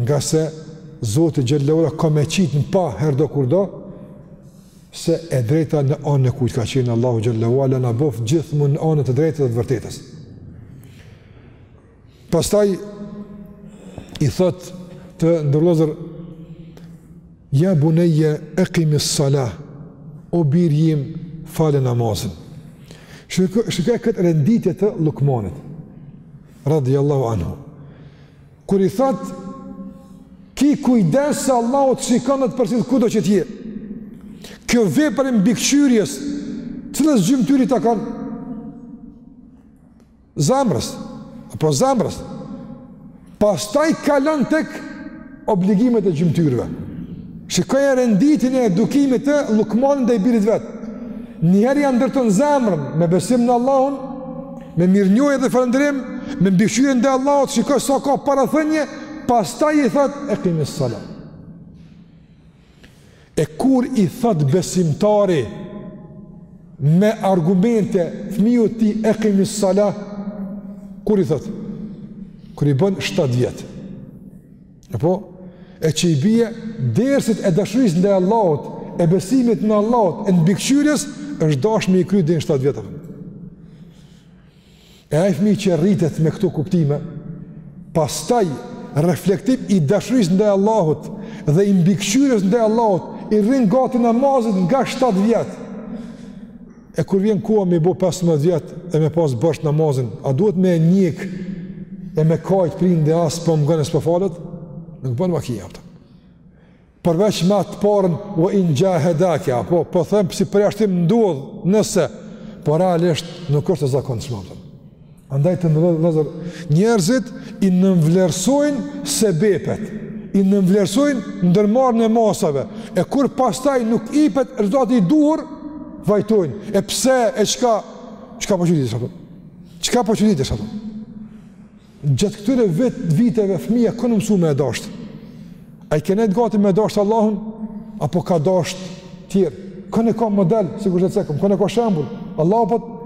ngase Zoti xhel-le ue ala ka me qitë në pah herdokurdo, se e drejta në anën e kujt ka qenë. Allahu xhel-le ue ala na bëftë gjithmonë në anën e të drejtës dhe të vërtetës. Pastaj i thot të nderuar vëllezër ja buneje ekimi salah o bir jim fale namazin shikoje këtë renditje të Llukmanit radiallahu anhu Kur i thot ki kujdes se Allahu të shikon dhe të përcjell kudo që të je. Kjo vepër e mbikëqyrjes, cilës gjymtyrë i takon? Zemrës, apo zemrës. Pastaj kalon tek obligimet e gjymtyrëve. Shikoje renditjen e edukimit të Llukmanit ndaj birit vet. Njëherë ja ndërton zemrën me besim në Allahun, Me mirënjohje dhe falënderim, me mbikëqyrje ndaj Allahut, shiko sa ka parathënie, pastaj i thot ekimi salat. E kur i thot besimtari me argumente fëmijut tij ekimi salat, kur i thot? Kur i bën 7 vjet. Apo e që i bie dersit e dashurisë ndaj Allahut, e besimit në Allahut, e mbikëqyrjes është dashtë me i kry deri në 7 vjet. E ai fëmijë që rritet me këto kuptime, pastaj reflektim i dashurisë ndaj Allahut dhe i mbikëqyrjes ndaj Allahut, i rrin gati namazit nga 7 vjet. E kur vjen koha me bo 15 vjet e me pas borxh namazin, a duhet me e njek e me kajt prindi a s'po më ngon e s'po falet? Nuk bon vaki ato. Përveç me atë parën ue in xhahedake, apo po them si përjashtim ndodh nëse po realisht nuk është e zakonshme ato. Andaj të nderuar vëllezër, njerëzit i nënvlerësojnë sebepet, i nënvlerësojnë ndërmarrjen e masave, e kur pastaj nuk ipet rezultati i duhur, vajtojnë, e pse, e çka, çka po çuditesh, ato? Çka po çuditesh, ato? Gjatë këtyre vit, viteve, fëmija, kënë mësu me e dashtë? A i ke nejt gati me dasht Allahun, apo ka dasht tjerë? Kënë e ka model, sikur e cekëm, kënë e ka shembul. Allahu po thotë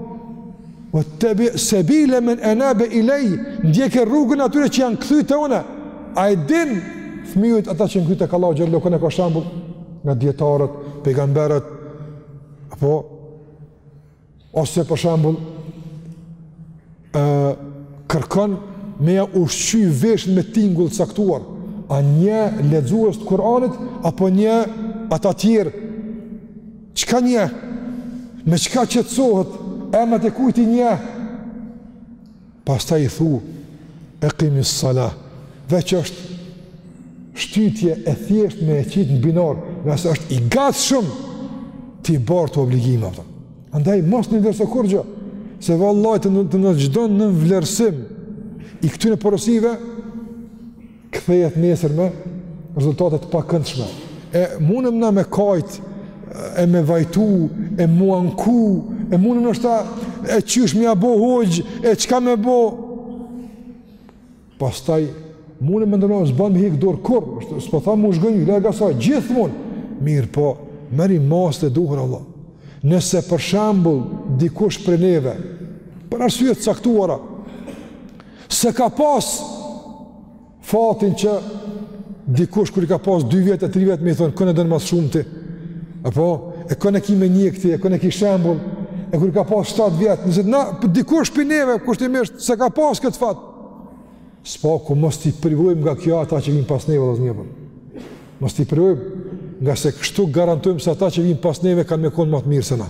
uettebi sebile men enabe ilej, ndjeke rrugën e atyre që janë kthy te unë. A i din fëmijët ata që janë kthy tek Allahu xhele, kënë e ka shembul nga dijetarët, pejgamberët, apo Ose për shembull ë kërkon me ja ushqy veshin me tingull të caktuar, a njeh lexues të Kur'anit apo njeh ata të tjerë? Çka njeh? Me çka qetësohet? Emrat e kujt i njeh? Pastaj i thu, Ekimi s-salah, veç është shtytje e thjeshtë me e qitë në binar, ngase është i gatshëm t'i bartë obligimet ato. Andaj, mos nënvlerëso kurgjë, se vallahi të në, çdo nënvlerësim i këtyre porosive, kthehet nesër me rezultate të pakëndshme. E mundëm na me kajt e me vajtu e m'u anku e mundëm ndoshta e qysh m'ja bo hoxhë e çka me bo pastaj mundëm me ndërru s'ban me hjek dorë kurrë s'po thom m'u zhgënjy larg asaj gjithmonë mirëpo merri masat e duhura vëlla nëse për shembull dikush prej neve për arsye të caktuara S'e ka pas fatin që dikush kur i ka pas 2 vjet e 3 vjet me i thon kënë e don ma s'shumti. Apo e kënë ki me njek ti, e kënë ki shembull. E kur i ka pas 7 vjet, nëse na po dikush pi neve kushtimisht s'e ka pas kët fat. S'paku mos t'i privojmë nga kjo ata që vijnë pas neve vëllaz mirë. Mos t'i privojmë ngase kështu garantojmë se ata që vijnë pas neve kanë me kon ma të mirë se na.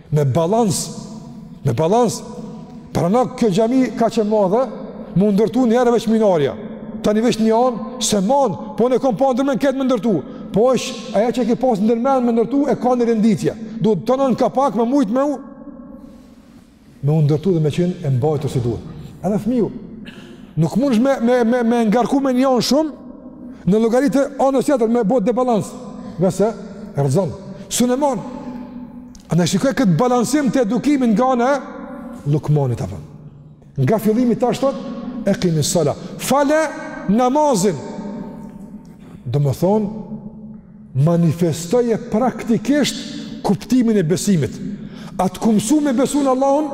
Me balans, me balans, pra na kjo xhami kaq e madhe, me u ndërtu një herë veç minarja, tani veç një anë, s'e man, po n'e kom pa ndërmen këtë me ndërtu, po është ajo që e ke pas ndërmen me ndërtu, e ka një renditje, duhet tona ka pak me mujtë me u, me u ndërtu dhe me qenë e mbajtur si duhet, edhe fmiu, Nuk mundsh me me me me ngarku me një anë shumë në llogari të anës tjetër me bo debalans. Ngase rrëzon. S'un e mon. Andaj shikoje kët balancim të edukimit nga ana e Lukmanit apo. Nga fillimi tash thot ekimis-sala. Fale namazin. Domethënë manifestoje praktikisht kuptimin e besimit. A të kom mësu me besu në Allahun,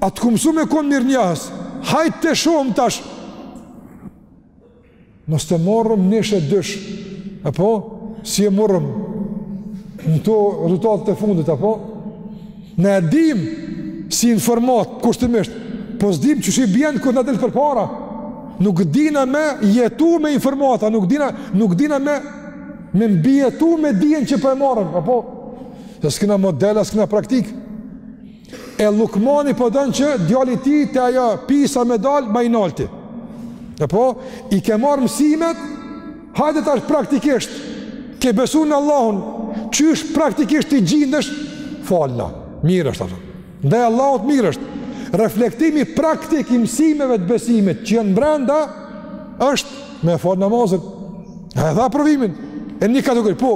A të kom mësu me konë mirënjohës? Hajt të shohim tash. Mos të marrim nish e dysh. A po? Si e morëm në këto rezultatet e fundit, a po? Na e dimë si informatë, kushtimisht, po s'dimë qysh i bjen kur na del përpara. Nuk dina me jetu me informata, nuk dina, nuk dina me, me mbijetu me dijen që po e marrim, a po? Se s'kina modela, s'kina praktikë. E Lukmani po don që djali i tij te ajo PISA me dal ma i nalti. A po, i ke marr mësimet, hajde tash praktikisht. Ke besu në Allahun, qysh praktikisht ti gjindesh falna. Mirë është atë. Ndaj Allahut mirë është. Reflektimi praktik i mësimeve të besimit që janë brenda është me fal namazin. A e dha provimin? E një kategori, po.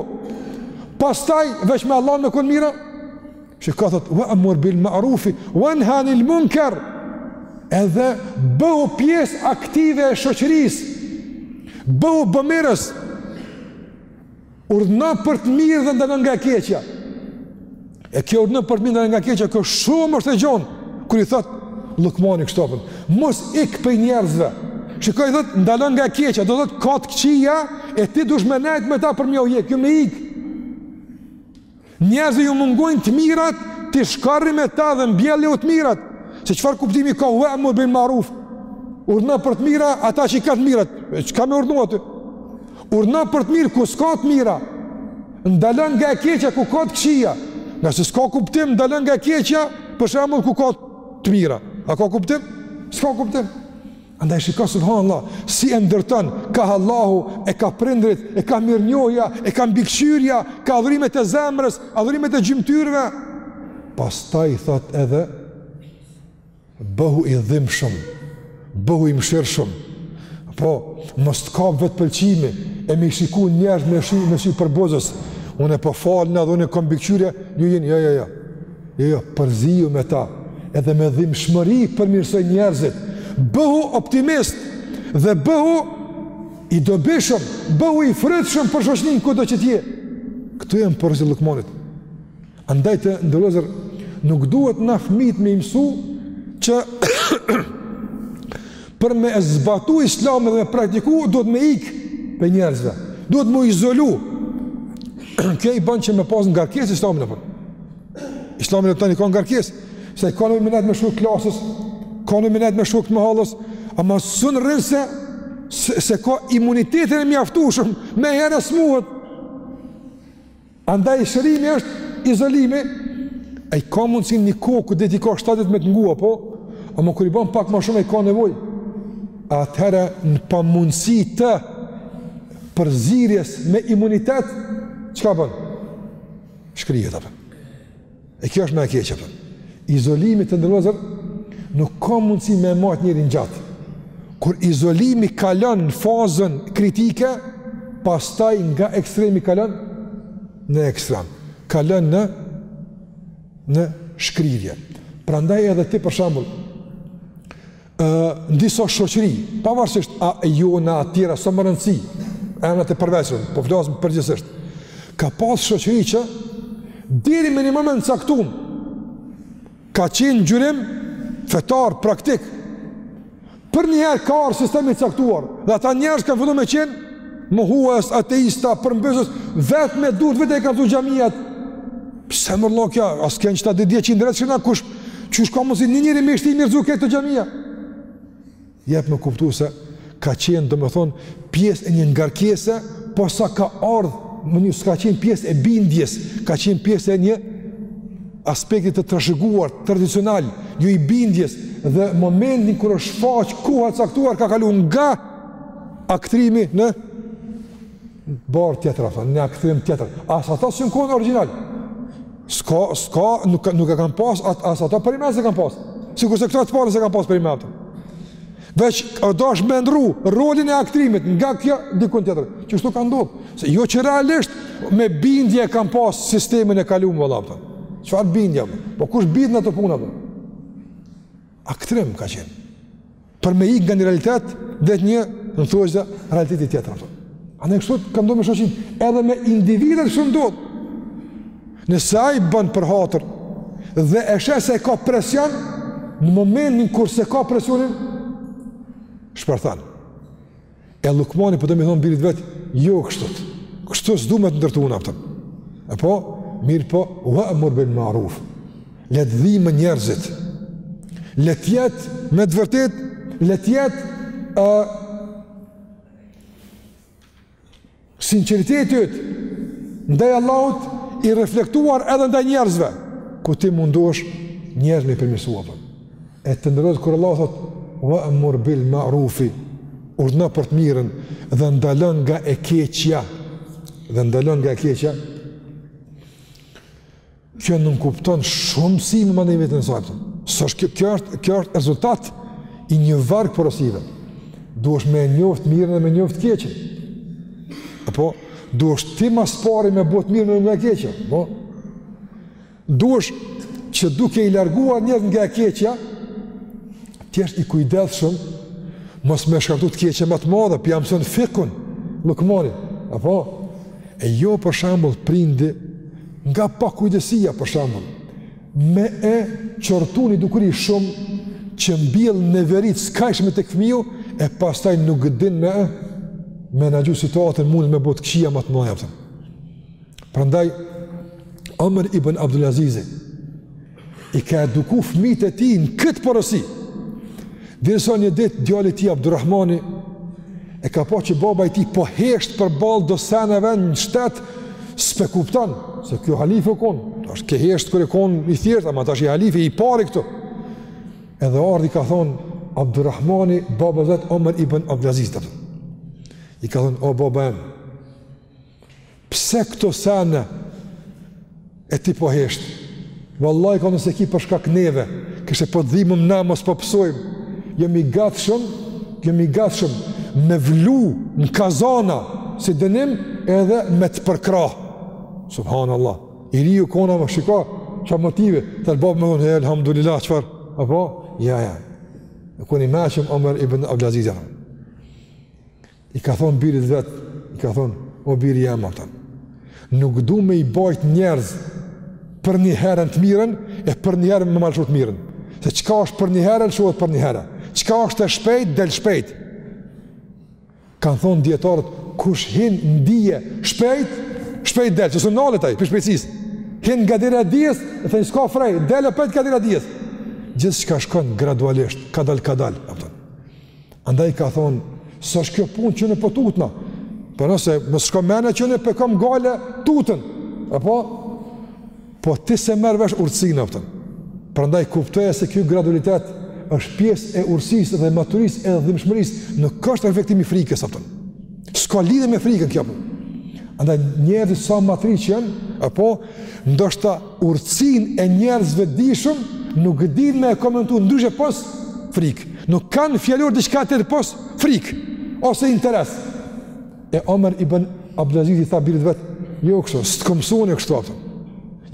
Pastaj veç me Allahun me kon mirë. Çka thot, wa'mur bil ma'rufi, wanha anil munker, edhe bëhu pjesë aktive e shoqërisë, bëhu bamirës, urdhno për të mirë dhe ndalo nga e keqja. E kjo urdhno për të mirë, ndalo nga e keqja, kjo shumë është e gjonë, kur i thot Lukmani kështu, bjen, mos ik prej njerëzve, çka i thot, ndalo nga e keqja, do thot, ka të këqija, e ti dush me nejtë me ta për me jau hjek, jo me ikë, Njerëzve ju mungojnë të mirat, ti shko rri me ta dhe mbjelljau të mirat. Se çfarë kuptimi ka wa'mur bil ma'ruf? Urdhno për të mira, ata që i kanë të mirat. E çka me urdhnu aty? Urdhno për të mirë, ku s'ka të mira. Ndalo nga e keqja, ku ka të këqija. Ngase s'ka kuptim, ndalo nga e keqja, për shemull ku ka të mira. A ka kuptim? S'ka kuptim. Andaj shiko subhanallahu, si e ndërton, ka Allahu, e ka prindrit, e ka mirënjohja, e ka mbikëqyrja, ka adhurimet e zemrës, adhurimet e gjymtyrëve. Pastaj thot edhe bëhu i dhimbshëm, bëhu i mëshirshëm. Po, mos të kap vetëpëlqimi e me i shiku njerëz me sy me sy përbuzës. Unë po fal namaz, unë kam mbikëqyrje, ju jeni jo jo jo. Jo, jo, përziu me ta, edhe me dhimshmëri përmirësoj njerëzit, bëhu optimist dhe bëhu i dobishëm, bëhu i frytshëm për shoqërinë kudo që ti je. Këto janë porositë e Lukmanit. Andaj të nderuar vëllezër nuk duhet na fëmijt me i mësu që Për me zbatu islamin dhe me praktiku, duhet me ik prej njerëzve. Duhet me u izolu. Kjo i ban që me pasë ngarkesë islamin, apo. Islamin të një ka ngarkesë. Se ka nevojë me nejt me shokt e klasës, ka nevojë me nejt me shokt e mëhallës, ama s'un rrin se, se, s'e ka imunitetin e mjaftushëm, menjëherë smuhet. Andaj shërimi është izolimi, ai ka mundësi një kohë ku dediko shtetit me të ngu, apo, ama kur i bën pak ma shumë ai ka nevojë. Atëherë në pamundësi të përzirjes me imunitet, çka bën? Shkrihet, apo. E kjo është ma e keqe, apo. Izolimi të nderuar vëllezër nuk ka mundësi me e majt njerin gjatë. Kur izolimi kalon në fazën kritike, pastaj nga ekstremi kalon në ekstrem. Kalon në, në shkrirje. Prandaj edhe ti për shembull, Në disa shoqëri, pavarësisht a jona a tjera s'a me rëndësi, ana të përveçur, po flasim përgjithësisht. Ka pas shoqëri që deri me një moment të caktuar ka qenë ngjyrim fetar praktik. Përnjëherë ka ardhur sistemi i caktuar dhe ata njerëz kanë filluar me qenë mohues, ateista, përmbysës, vetë me durt e vet ka tu xhamiat. Pse mor vlla kjo, a s'kanë qeta dej dje që i ndreqshin, a kush, qysh ka mundësi një njeri me shti me i rrëzu këto xhamia. Jep me kuptu se ka qenë, domethënë, pjesë e një ngarkese, po sa ka ardhë, më një s'ka qenë pjesë e bindjes, ka qenë pjesë e një aspekti të trashëguar, tradicional, jo i bindjes, dhe momentin kur është shfaq koha e caktuar, ka kalu nga aktrimi në Barë tjetër, apo, në aktrim tjetër. As ata s'kanë kon origjinal. S'ka, s'ka, nuk, nuk e kanë pas, at, as ata përnime s'e kanë pas. Sikurse këta të parët s'e kanë pas përnime, apo. Veç, u dosht me ndru, rolin e aktrimit, nga kjo, dikun tjetër. Qështu ka ndodhë. Se jo që realisht, me bindje e kanë pas sistemin e kalum, vlla, apo. Çfarë bindje, apo? Po kush bindet në ato punë, apo? Aktrim ka qenë. Për me ik nga një realitet, dhe një, në të është realiteti tjetër, a kupton. A kështu ka ndodh me shoqëri, edhe me individet kështu ndodhë. Nëse a i bën për hatër, dhe e sheh se e ka presion, në momentin kur s'e ka presionin, shpërthen. E Lukmani po don me i thonë birit vet, jo kështu. Kështu s'du me të ndërtu unë, a kupton. E po mirëpo wa amur bil ma'ruf. Le t'dhimen njerëzit. Le të jetë me të vërtetë, le të jetë ë Sinqeriteti yt ndaj Allahut i reflektuar edhe ndaj njerëzve, ku ti mundohesh njerëzit me i përmirësu, a kupton. E të nderuar kur Allah thotë wa amur bil ma'rufi urdhëro për të mirën dhe ndalo nga e keqja dhe ndalo nga e keqja Kjo nënkupton shumë sime mandej në veten e saj. Se është kjo, kjo, është, kjo është rezultat i një varg porosive. Duhesh me e njoftë të mirën dhe me njoftë të keqen. Apo, duhesh ti ma s'pari me bo të mirën dhe me të keqen. Apo, duhesh që duke i largua njerëzit nga e keqja, të jesh i kujdesshëm, mos me shkaktu të keqe më të madhe, po ia mëson fikhun Lukmani. Apo, e jo për shambull prindi, Nga pakujdesia, për shembull, me e qortu një dukuri shumë që mbjell neverit skajshme tek fëmiju, e pastaj nuk din me e menaxhu situatën mund me bo të këqija më të mëdha. Prandaj Omer ibn Abdul Aziz I ka eduku fëmijët e tij në këtë porosi. Derisa një ditë, djali i tij Abdurrahmani e ka pa që baba i tij po hesht përballë do seneve në shtet s'pe kuptan, se ky halife u konë, tash ke hesht kur je konë i thjeshtë, ama tash je halife, i pari këtu. Edhe ardh i ka thonë, Abdurrahmani, babës vet Omer ibn Abdulazizit I ka thonë, o baba em, Pse këto sene e ti po hesht? Vallahi tha nëse ki për shkak neve, kishe po t'dhimemi na mos po pësojmë. Jam i gatshëm, jam i gatshëm me vlu në kazana si dënim edhe me të përkrah. Subhanallah. I riu ka nganjëherë shiko, çka motive, të bëbë me unë, elhamdulillah, çfarë, apo, ja, ja, e kon i meçëm Omer ibn Abdulaziz, ja, I ka thonë birit vetë, i ka thonë, o biri jem, a kupton, nuk du me i bajt njerëz përnjëherë n'të mirën, e përnjëherë me ma lshu të mirën. Se çka është përnjëherë, lshohet përnjëherë. Çka është e shpejt, del shpejt. Kanë thonë dijetarët, kush hin në dije shpejt, shpejt del, që s'u nalet ai, prej shpejtësisë. Hin nga dera e dijes, e thënë, s'ka frej, del apet nga dera e dijes. Gjithçka shkon gradualisht, kadal, kadal. Andaj ka thonë, s'është kjo punë që unë po tutna, apo se mos shko menja që unë pe kam gajle tutën, apo, po ti s'e merr vesh urtësinë, a kupton. Prandaj kuptoje se kjo gradualitet është pjesë e urtësisë dhe maturisë edhe dhimshmërisë, nuk është reflektim i frikës, a kupton. S'ka lidhje me frikën kjo, a kupton. Andaj njerëzit sa ma t'ri që janë, apo, ndoshta Urtësinë e njerëzve t'dijshëm nuk din me e komentu ndryshe pos frikë. Nuk kanë fjalor diçka tjetër pos frikë ose interes. E Omer ibn Abdulaziz i tha birit vet, jo kështu, s't'kom thonë kështu, a kupton.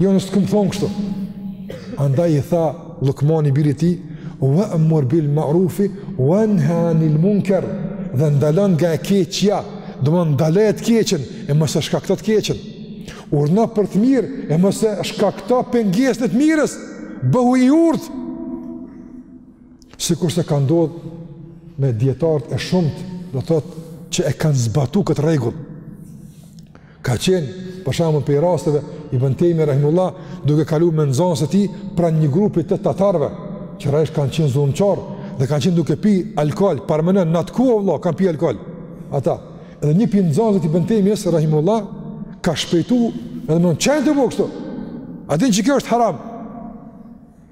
Jo unë s't'kom thonë kështu. Andaj i tha Lukmani birit tij, wa'mur bil ma'rufi wanha anil munkar dhe ndalon nga e keqja, domethënë ndaloje të keqen e mos e shkakto të keqen. Urdhno për të mirë, e mos e shkakto pengesën e të mirës, bëhu i urtë. Sikurse ka ndodhë me dijetarët e shumtë, do të thotë që e kanë zbatu këtë rregull. Ka qenë, për shembull prej rasteve, Ibn Tejmije Rahimullah, duke kalu me nxënësit e tij, pranë një grupi të tatarëve, që realisht kanë qenë zullumqarë, dhe kanë qenë duke pi alkohol, parameno, në atë kohë o vlla, kanë pi alkohol. Ata, Dhe një prej nxënësve t'Ibn Tejmijes, Rahimullah, ka shpejtu edhe më në qenë të bukë, a din që kjo është haram?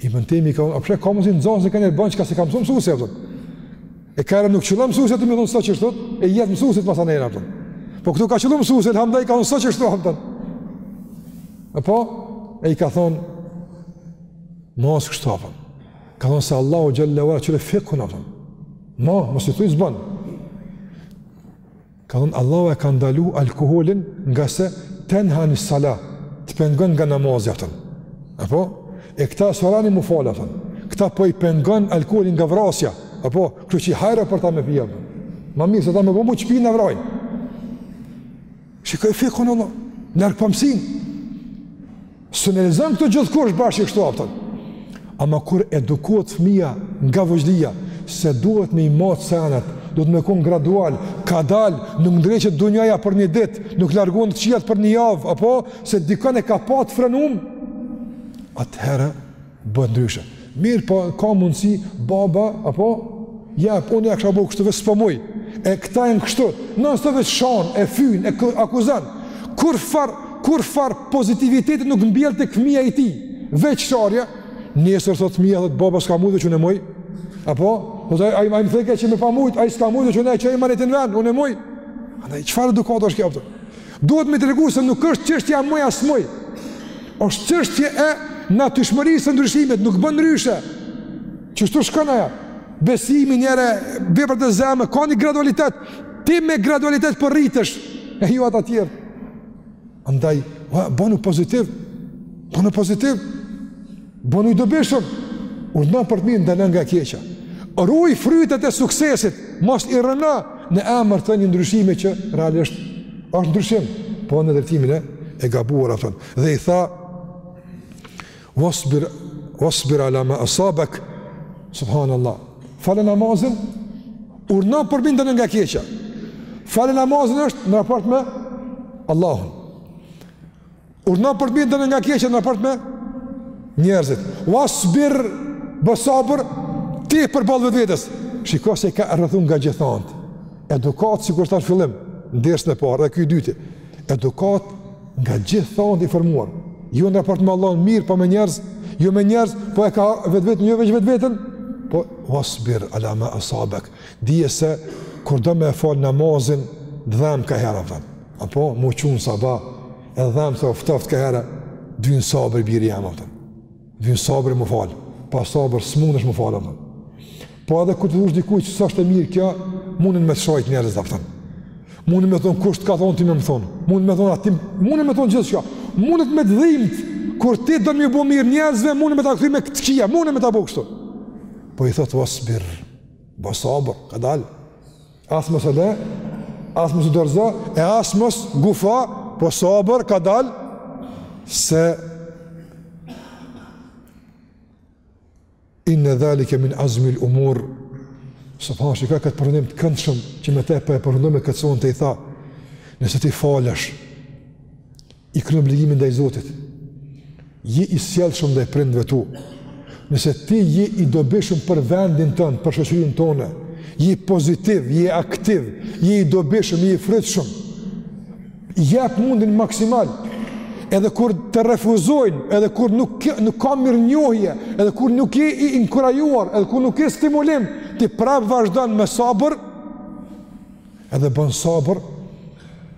Ibn Tejmije i ka thonë, a po sheh, e ka mësu nxënësin, ka njeri bon çka s'e ka mësu mësusi, e ka edhe nuk qëllon mësusi aty me thonë s'është qashtu, e jet mësusi të masa nejra, për. po këtu ka qëllu mësusi, elhamdulilah i ka thonë s'është qashtu, elhamdulilah. Apo, e i ka thonë, mos kështu, a kupton. Ka thonë se Allahu xhele ve ala, kqyre fikhun, a kupton. Ma, mos i thuj s'ban. Ka thonë Allahu e ka ndalu alkoolin ngase tenha anis-sala, të pengon nga namazi, a kupton. Apo e këta sorani m'u fal, a kupton. Këta po i pengon alkooli nga vrasja, apo kjo që hajra për ta me pi. Ma mirë se këta me bo m'u çpi na vrajnë. Shikoje fikhun Allah, largpamësinë. S'e analizon këtë gjithkush bash kështu, a kupton. Ama kur edukohet fëmija nga vogëlia, se duhet me i matë senet, duhet me konë gradual, kadal, nuk ndreqet dunjaja për një ditë, nuk largohen të kqijat për një javë, apo se dikën e ka patë frenumë, atëherë, bëhet ndryshe. Mirëpo, ka mundësi, baba, apo, ja, po unë ja kisha bo kështu, veç s'po muj, e këta janë kështu, nonstop veç shan, e fyn, e akuzon, kurrfarë, kurrfarë pozitiviteti nuk mbjell te fëmija i tij, veç sharja, nesër thotë fmija, thotë baba s'ka mujt, unë muj, apo, po ai m'thojke që me pas mujt, ai s'ka mujt, unë e çoj amanetin n'ven, unë e muj, andaj, çfarë edukate është kjo, kupton? Duhet me tregu se nuk është çështja muj a s'muj. Është çështje e natyrshmërisë së ndryshimit, nuk bën ndryshe. Qështu shkon ajo. Besimi njëre, veprat, e zëmë, ka një gradualitet. Ti me gradualitet po rritesh e jo ata të tjerë. Andaj, bënu pozitiv. Bënu pozitiv. Bënu i dobishëm, urdhno për të mirë, ndalo nga e keqja. Ruaj frytet e suksesit, mos i rrëno në emër të një ndryshimi që realisht është ndryshim, po në drejtimin e e gabuar, kupton. Dhe i tha Wasbir wasbir ala ma asabak. Subhanallah. Falë namazin, urdhno për t'mirë, ndalo nga e keqja. Falë namazin është në raport me Allahun. Urdhno për të mirë, ndalo nga e keqja në raport me njerëzit. Wasbir, bo sabër ti përballë vetvetes. Shiko si e ka rrethu nga gjitha anët. Edukatë, sikur thashë n'fillim, në dersin e parë, dhe ky i dyti. Edukatë nga gjitha anët i formuar. Jo në raport me Allahun mirë, po me njerëz, jo me njerëz, po e ka vetveten, jo veç vetveten. Po, wasbir ala ma asabek. Dije se, kur do me e fal namazin, dhemb kajherë, Apo, m'u çu n'sabah, E dhemb se o ftoft kajherë, t'vyn sabër i biri jem, kupton. T'vyn sabër me u fal, pa sabër s'mundesh me u fal, kupton. Po edhe kur të thush dikujt që s'është e mirë kjo, mundin me të shajt njerëz, kupton. Mundin me thonë, kush të ka thonë ty me më thonë? Mundin me thonë, atim, mundin me thonë gjithçka. Mundin me të dhimbt, kur ti don me i bo mirë njerëzve, mundin me ta kthy me të këqija, mundin me të bo kështu. Po i thotë, wasbir, bo sabër, kadalë. As mos e le, as mos u dorëzo, e as mos gufo, po sabër kadalë se inne dhalike min azmil umur, subhanallah shikoje këtë përfundim të këndshëm, që me te po e përfundojmë këtë sonte, i tha, nëse ti falesh, I kryen obligimin ndaj Zotit. Je i sjellshëm ndaj prindve tu. Nëse ti je i dobishëm për vendin tënd, për shoqërinë tonë, je pozitiv, je aktiv, je i dobishëm, je i frytshëm. Jep mundin maksimal. Edhe kur të refuzojnë, edhe kur nuk, nuk ka mirënjohje, edhe kur nuk je i inkurajuar, edhe kur nuk ke stimulim, ti prapë vazhdon me sabër, edhe bën sabër,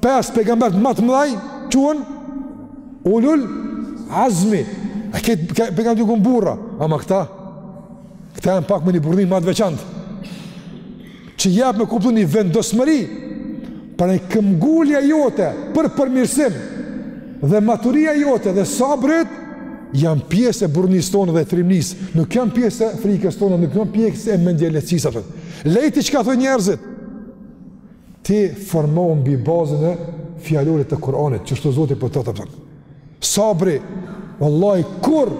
Pesë pejgambert ma të mdhaj quhen ulul azmi. A ke pejgamber kon burra, ama këta këta janë pak me ni burrni ma të veçantë. Që jep me kuptu ni vendosmëri pra këmbngulja jote për përmirësim dhe maturia jote dhe sabri janë pjesë e burrnisë tonë dhe e trimnisë, nuk janë pjesë e frikës tonë, nuk janë pjesë e mendjelehtësisë atë. Leji ti çka thonë njerëzit. Ti formohu mbi bazën e fjalorit të Kur'anit, qështu Zoti po thotë pra. Sabri, vallahi, kurr,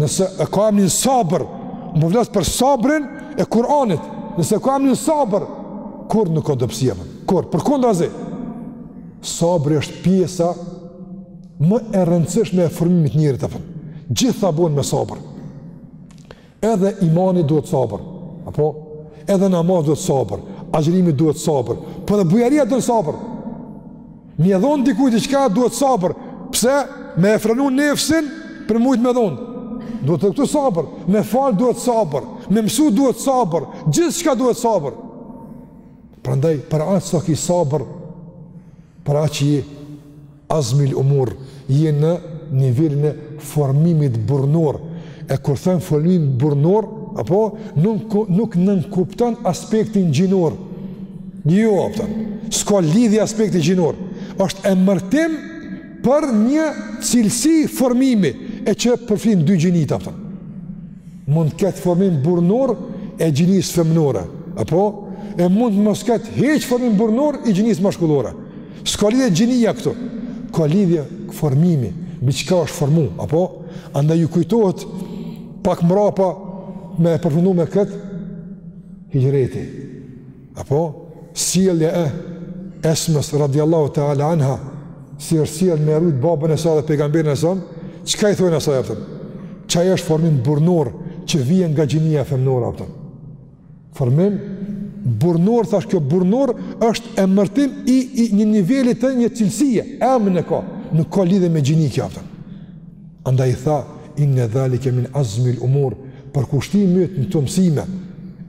nëse e ka emnin sabër, po flas për sabrin e Kur'anit, nëse e ka emnin sabër, kurr nuk ka dobësi, pra. Kurr, përkundrazi, sabri është pjesa më e rëndësishme e formimit të njerit pra. T'gjitha bohen me sabër. Edhe imani duhet sabër. Apo edhe namazi duhet sabër, agjërimi duhet sabër, por edhe bujaria duhet sabër. Me i dhon dikujt diçka duhet sabër. Pse? Me e frenu nefsin për me mujt me dhon. Duhet këtu sabër, me fal duhet sabër, me mësu duhet sabër, gjithçka duhet sabër. Prandaj për aq sa ki sabër, për aq je Azmil Umur je në nivelin e formimit burrnor e kur them formim burrnor apo nuk nuk nënkupton aspektin gjinor jo apo s'ka lidhje aspekti gjinor është emërtim për një cilësi formimi e që përfshin dy gjinitë apo mund të ketë formim burrnor e gjinisë femnore apo e mund të mos ketë hiç formim burrnor i gjinisë mashkullore S'ka lidhje gjinia këtu, ka lidhje formimi, mbi çka është formu, apo? Andaj ju kujtohet pak mrapa me e përfundu me këtë hixhreti, apo? Sjellja e Esmës radiallahu ta'ala anha, si është sjell me e rujt babën e saj dhe pejgamberin e saj, çka i thojnë asaj, aftën? Qaj është formim burrnor që vjen nga gjinia femnore, aftën? Formim burrnor thashë kjo burrnor është emërtim i, i një niveli të një cilësie, emrin e ka, nuk ka lidhje me gjini kjo atë. Andaj i tha inne dhalike min azmil umur, përkushtimi në to mësime,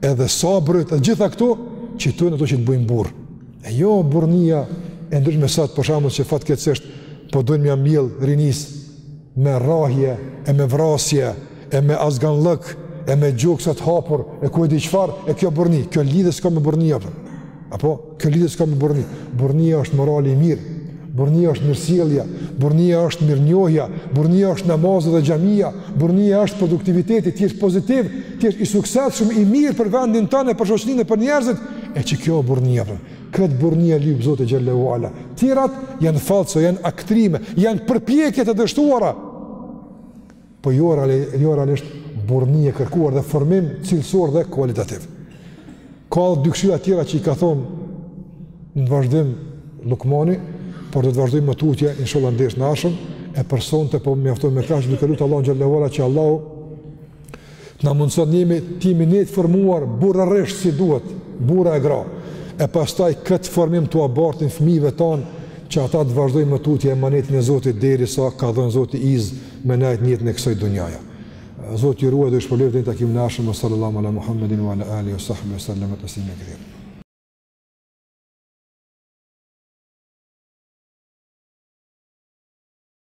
edhe sabri edhe gjitha këto që thojn ato që të bëjnë burr. E jo burrnia e ndryshme sot për shembull që fatkeqësisht po dojn me ia mbjell rinisë me rrahje e me vrasje e me azganllëk, e me gjoksa të hapur, e ku e di çfarë, e kjo burrni, kjo lidhje s'ka me burrni, pra. Apo kjo lidhje s'ka me burrni. Burrnia është morali i mirë. Burrnia është mirësjellja, burrnia është mirënjohja, burrnia është namazi dhe xhamia, burrnia është produktiviteti, të jesh pozitiv, të jesh i suksesshëm, i mirë për vendin tënd e për shoqërinë e për njerëzit, e qe kjo burrnia pra. Kët burrni e lyp Zoti xhelle ve ala. Tjerat janë fallco, janë aktrime, janë përpjekje të dështuara. Po jo jo realisht burrni e kërkuar dhe formim cilësor dhe kualitativ. Ka edhe dy këshilla tjera që i ka thonë në vazhdim Lukmani, por do të vazhdojmë më tutje, inshallah në dersin e ardhshëm, e për sonte po mjaftoj me kaq, duke lutë Allahun xhelle ve ala që Allahu Të na mundëson të jemi të jemi ne të formuar burrërisht si duhet, burra e gra. E pastaj këtë formim t'ua bartim fëmijëve tanë që ata të vazhdojnë më tutje emanetin e Zotit deri sa ka dhënë Zoti izë me nejt në jetën e kësaj dynjaje. Zoti ju ruajtë dhe ju shpërbleftë deri në takimin e ardhshëm. Sallallahu ala Muhammedin wa ala alihi wa sahbihi wa sallam taslimen kethira.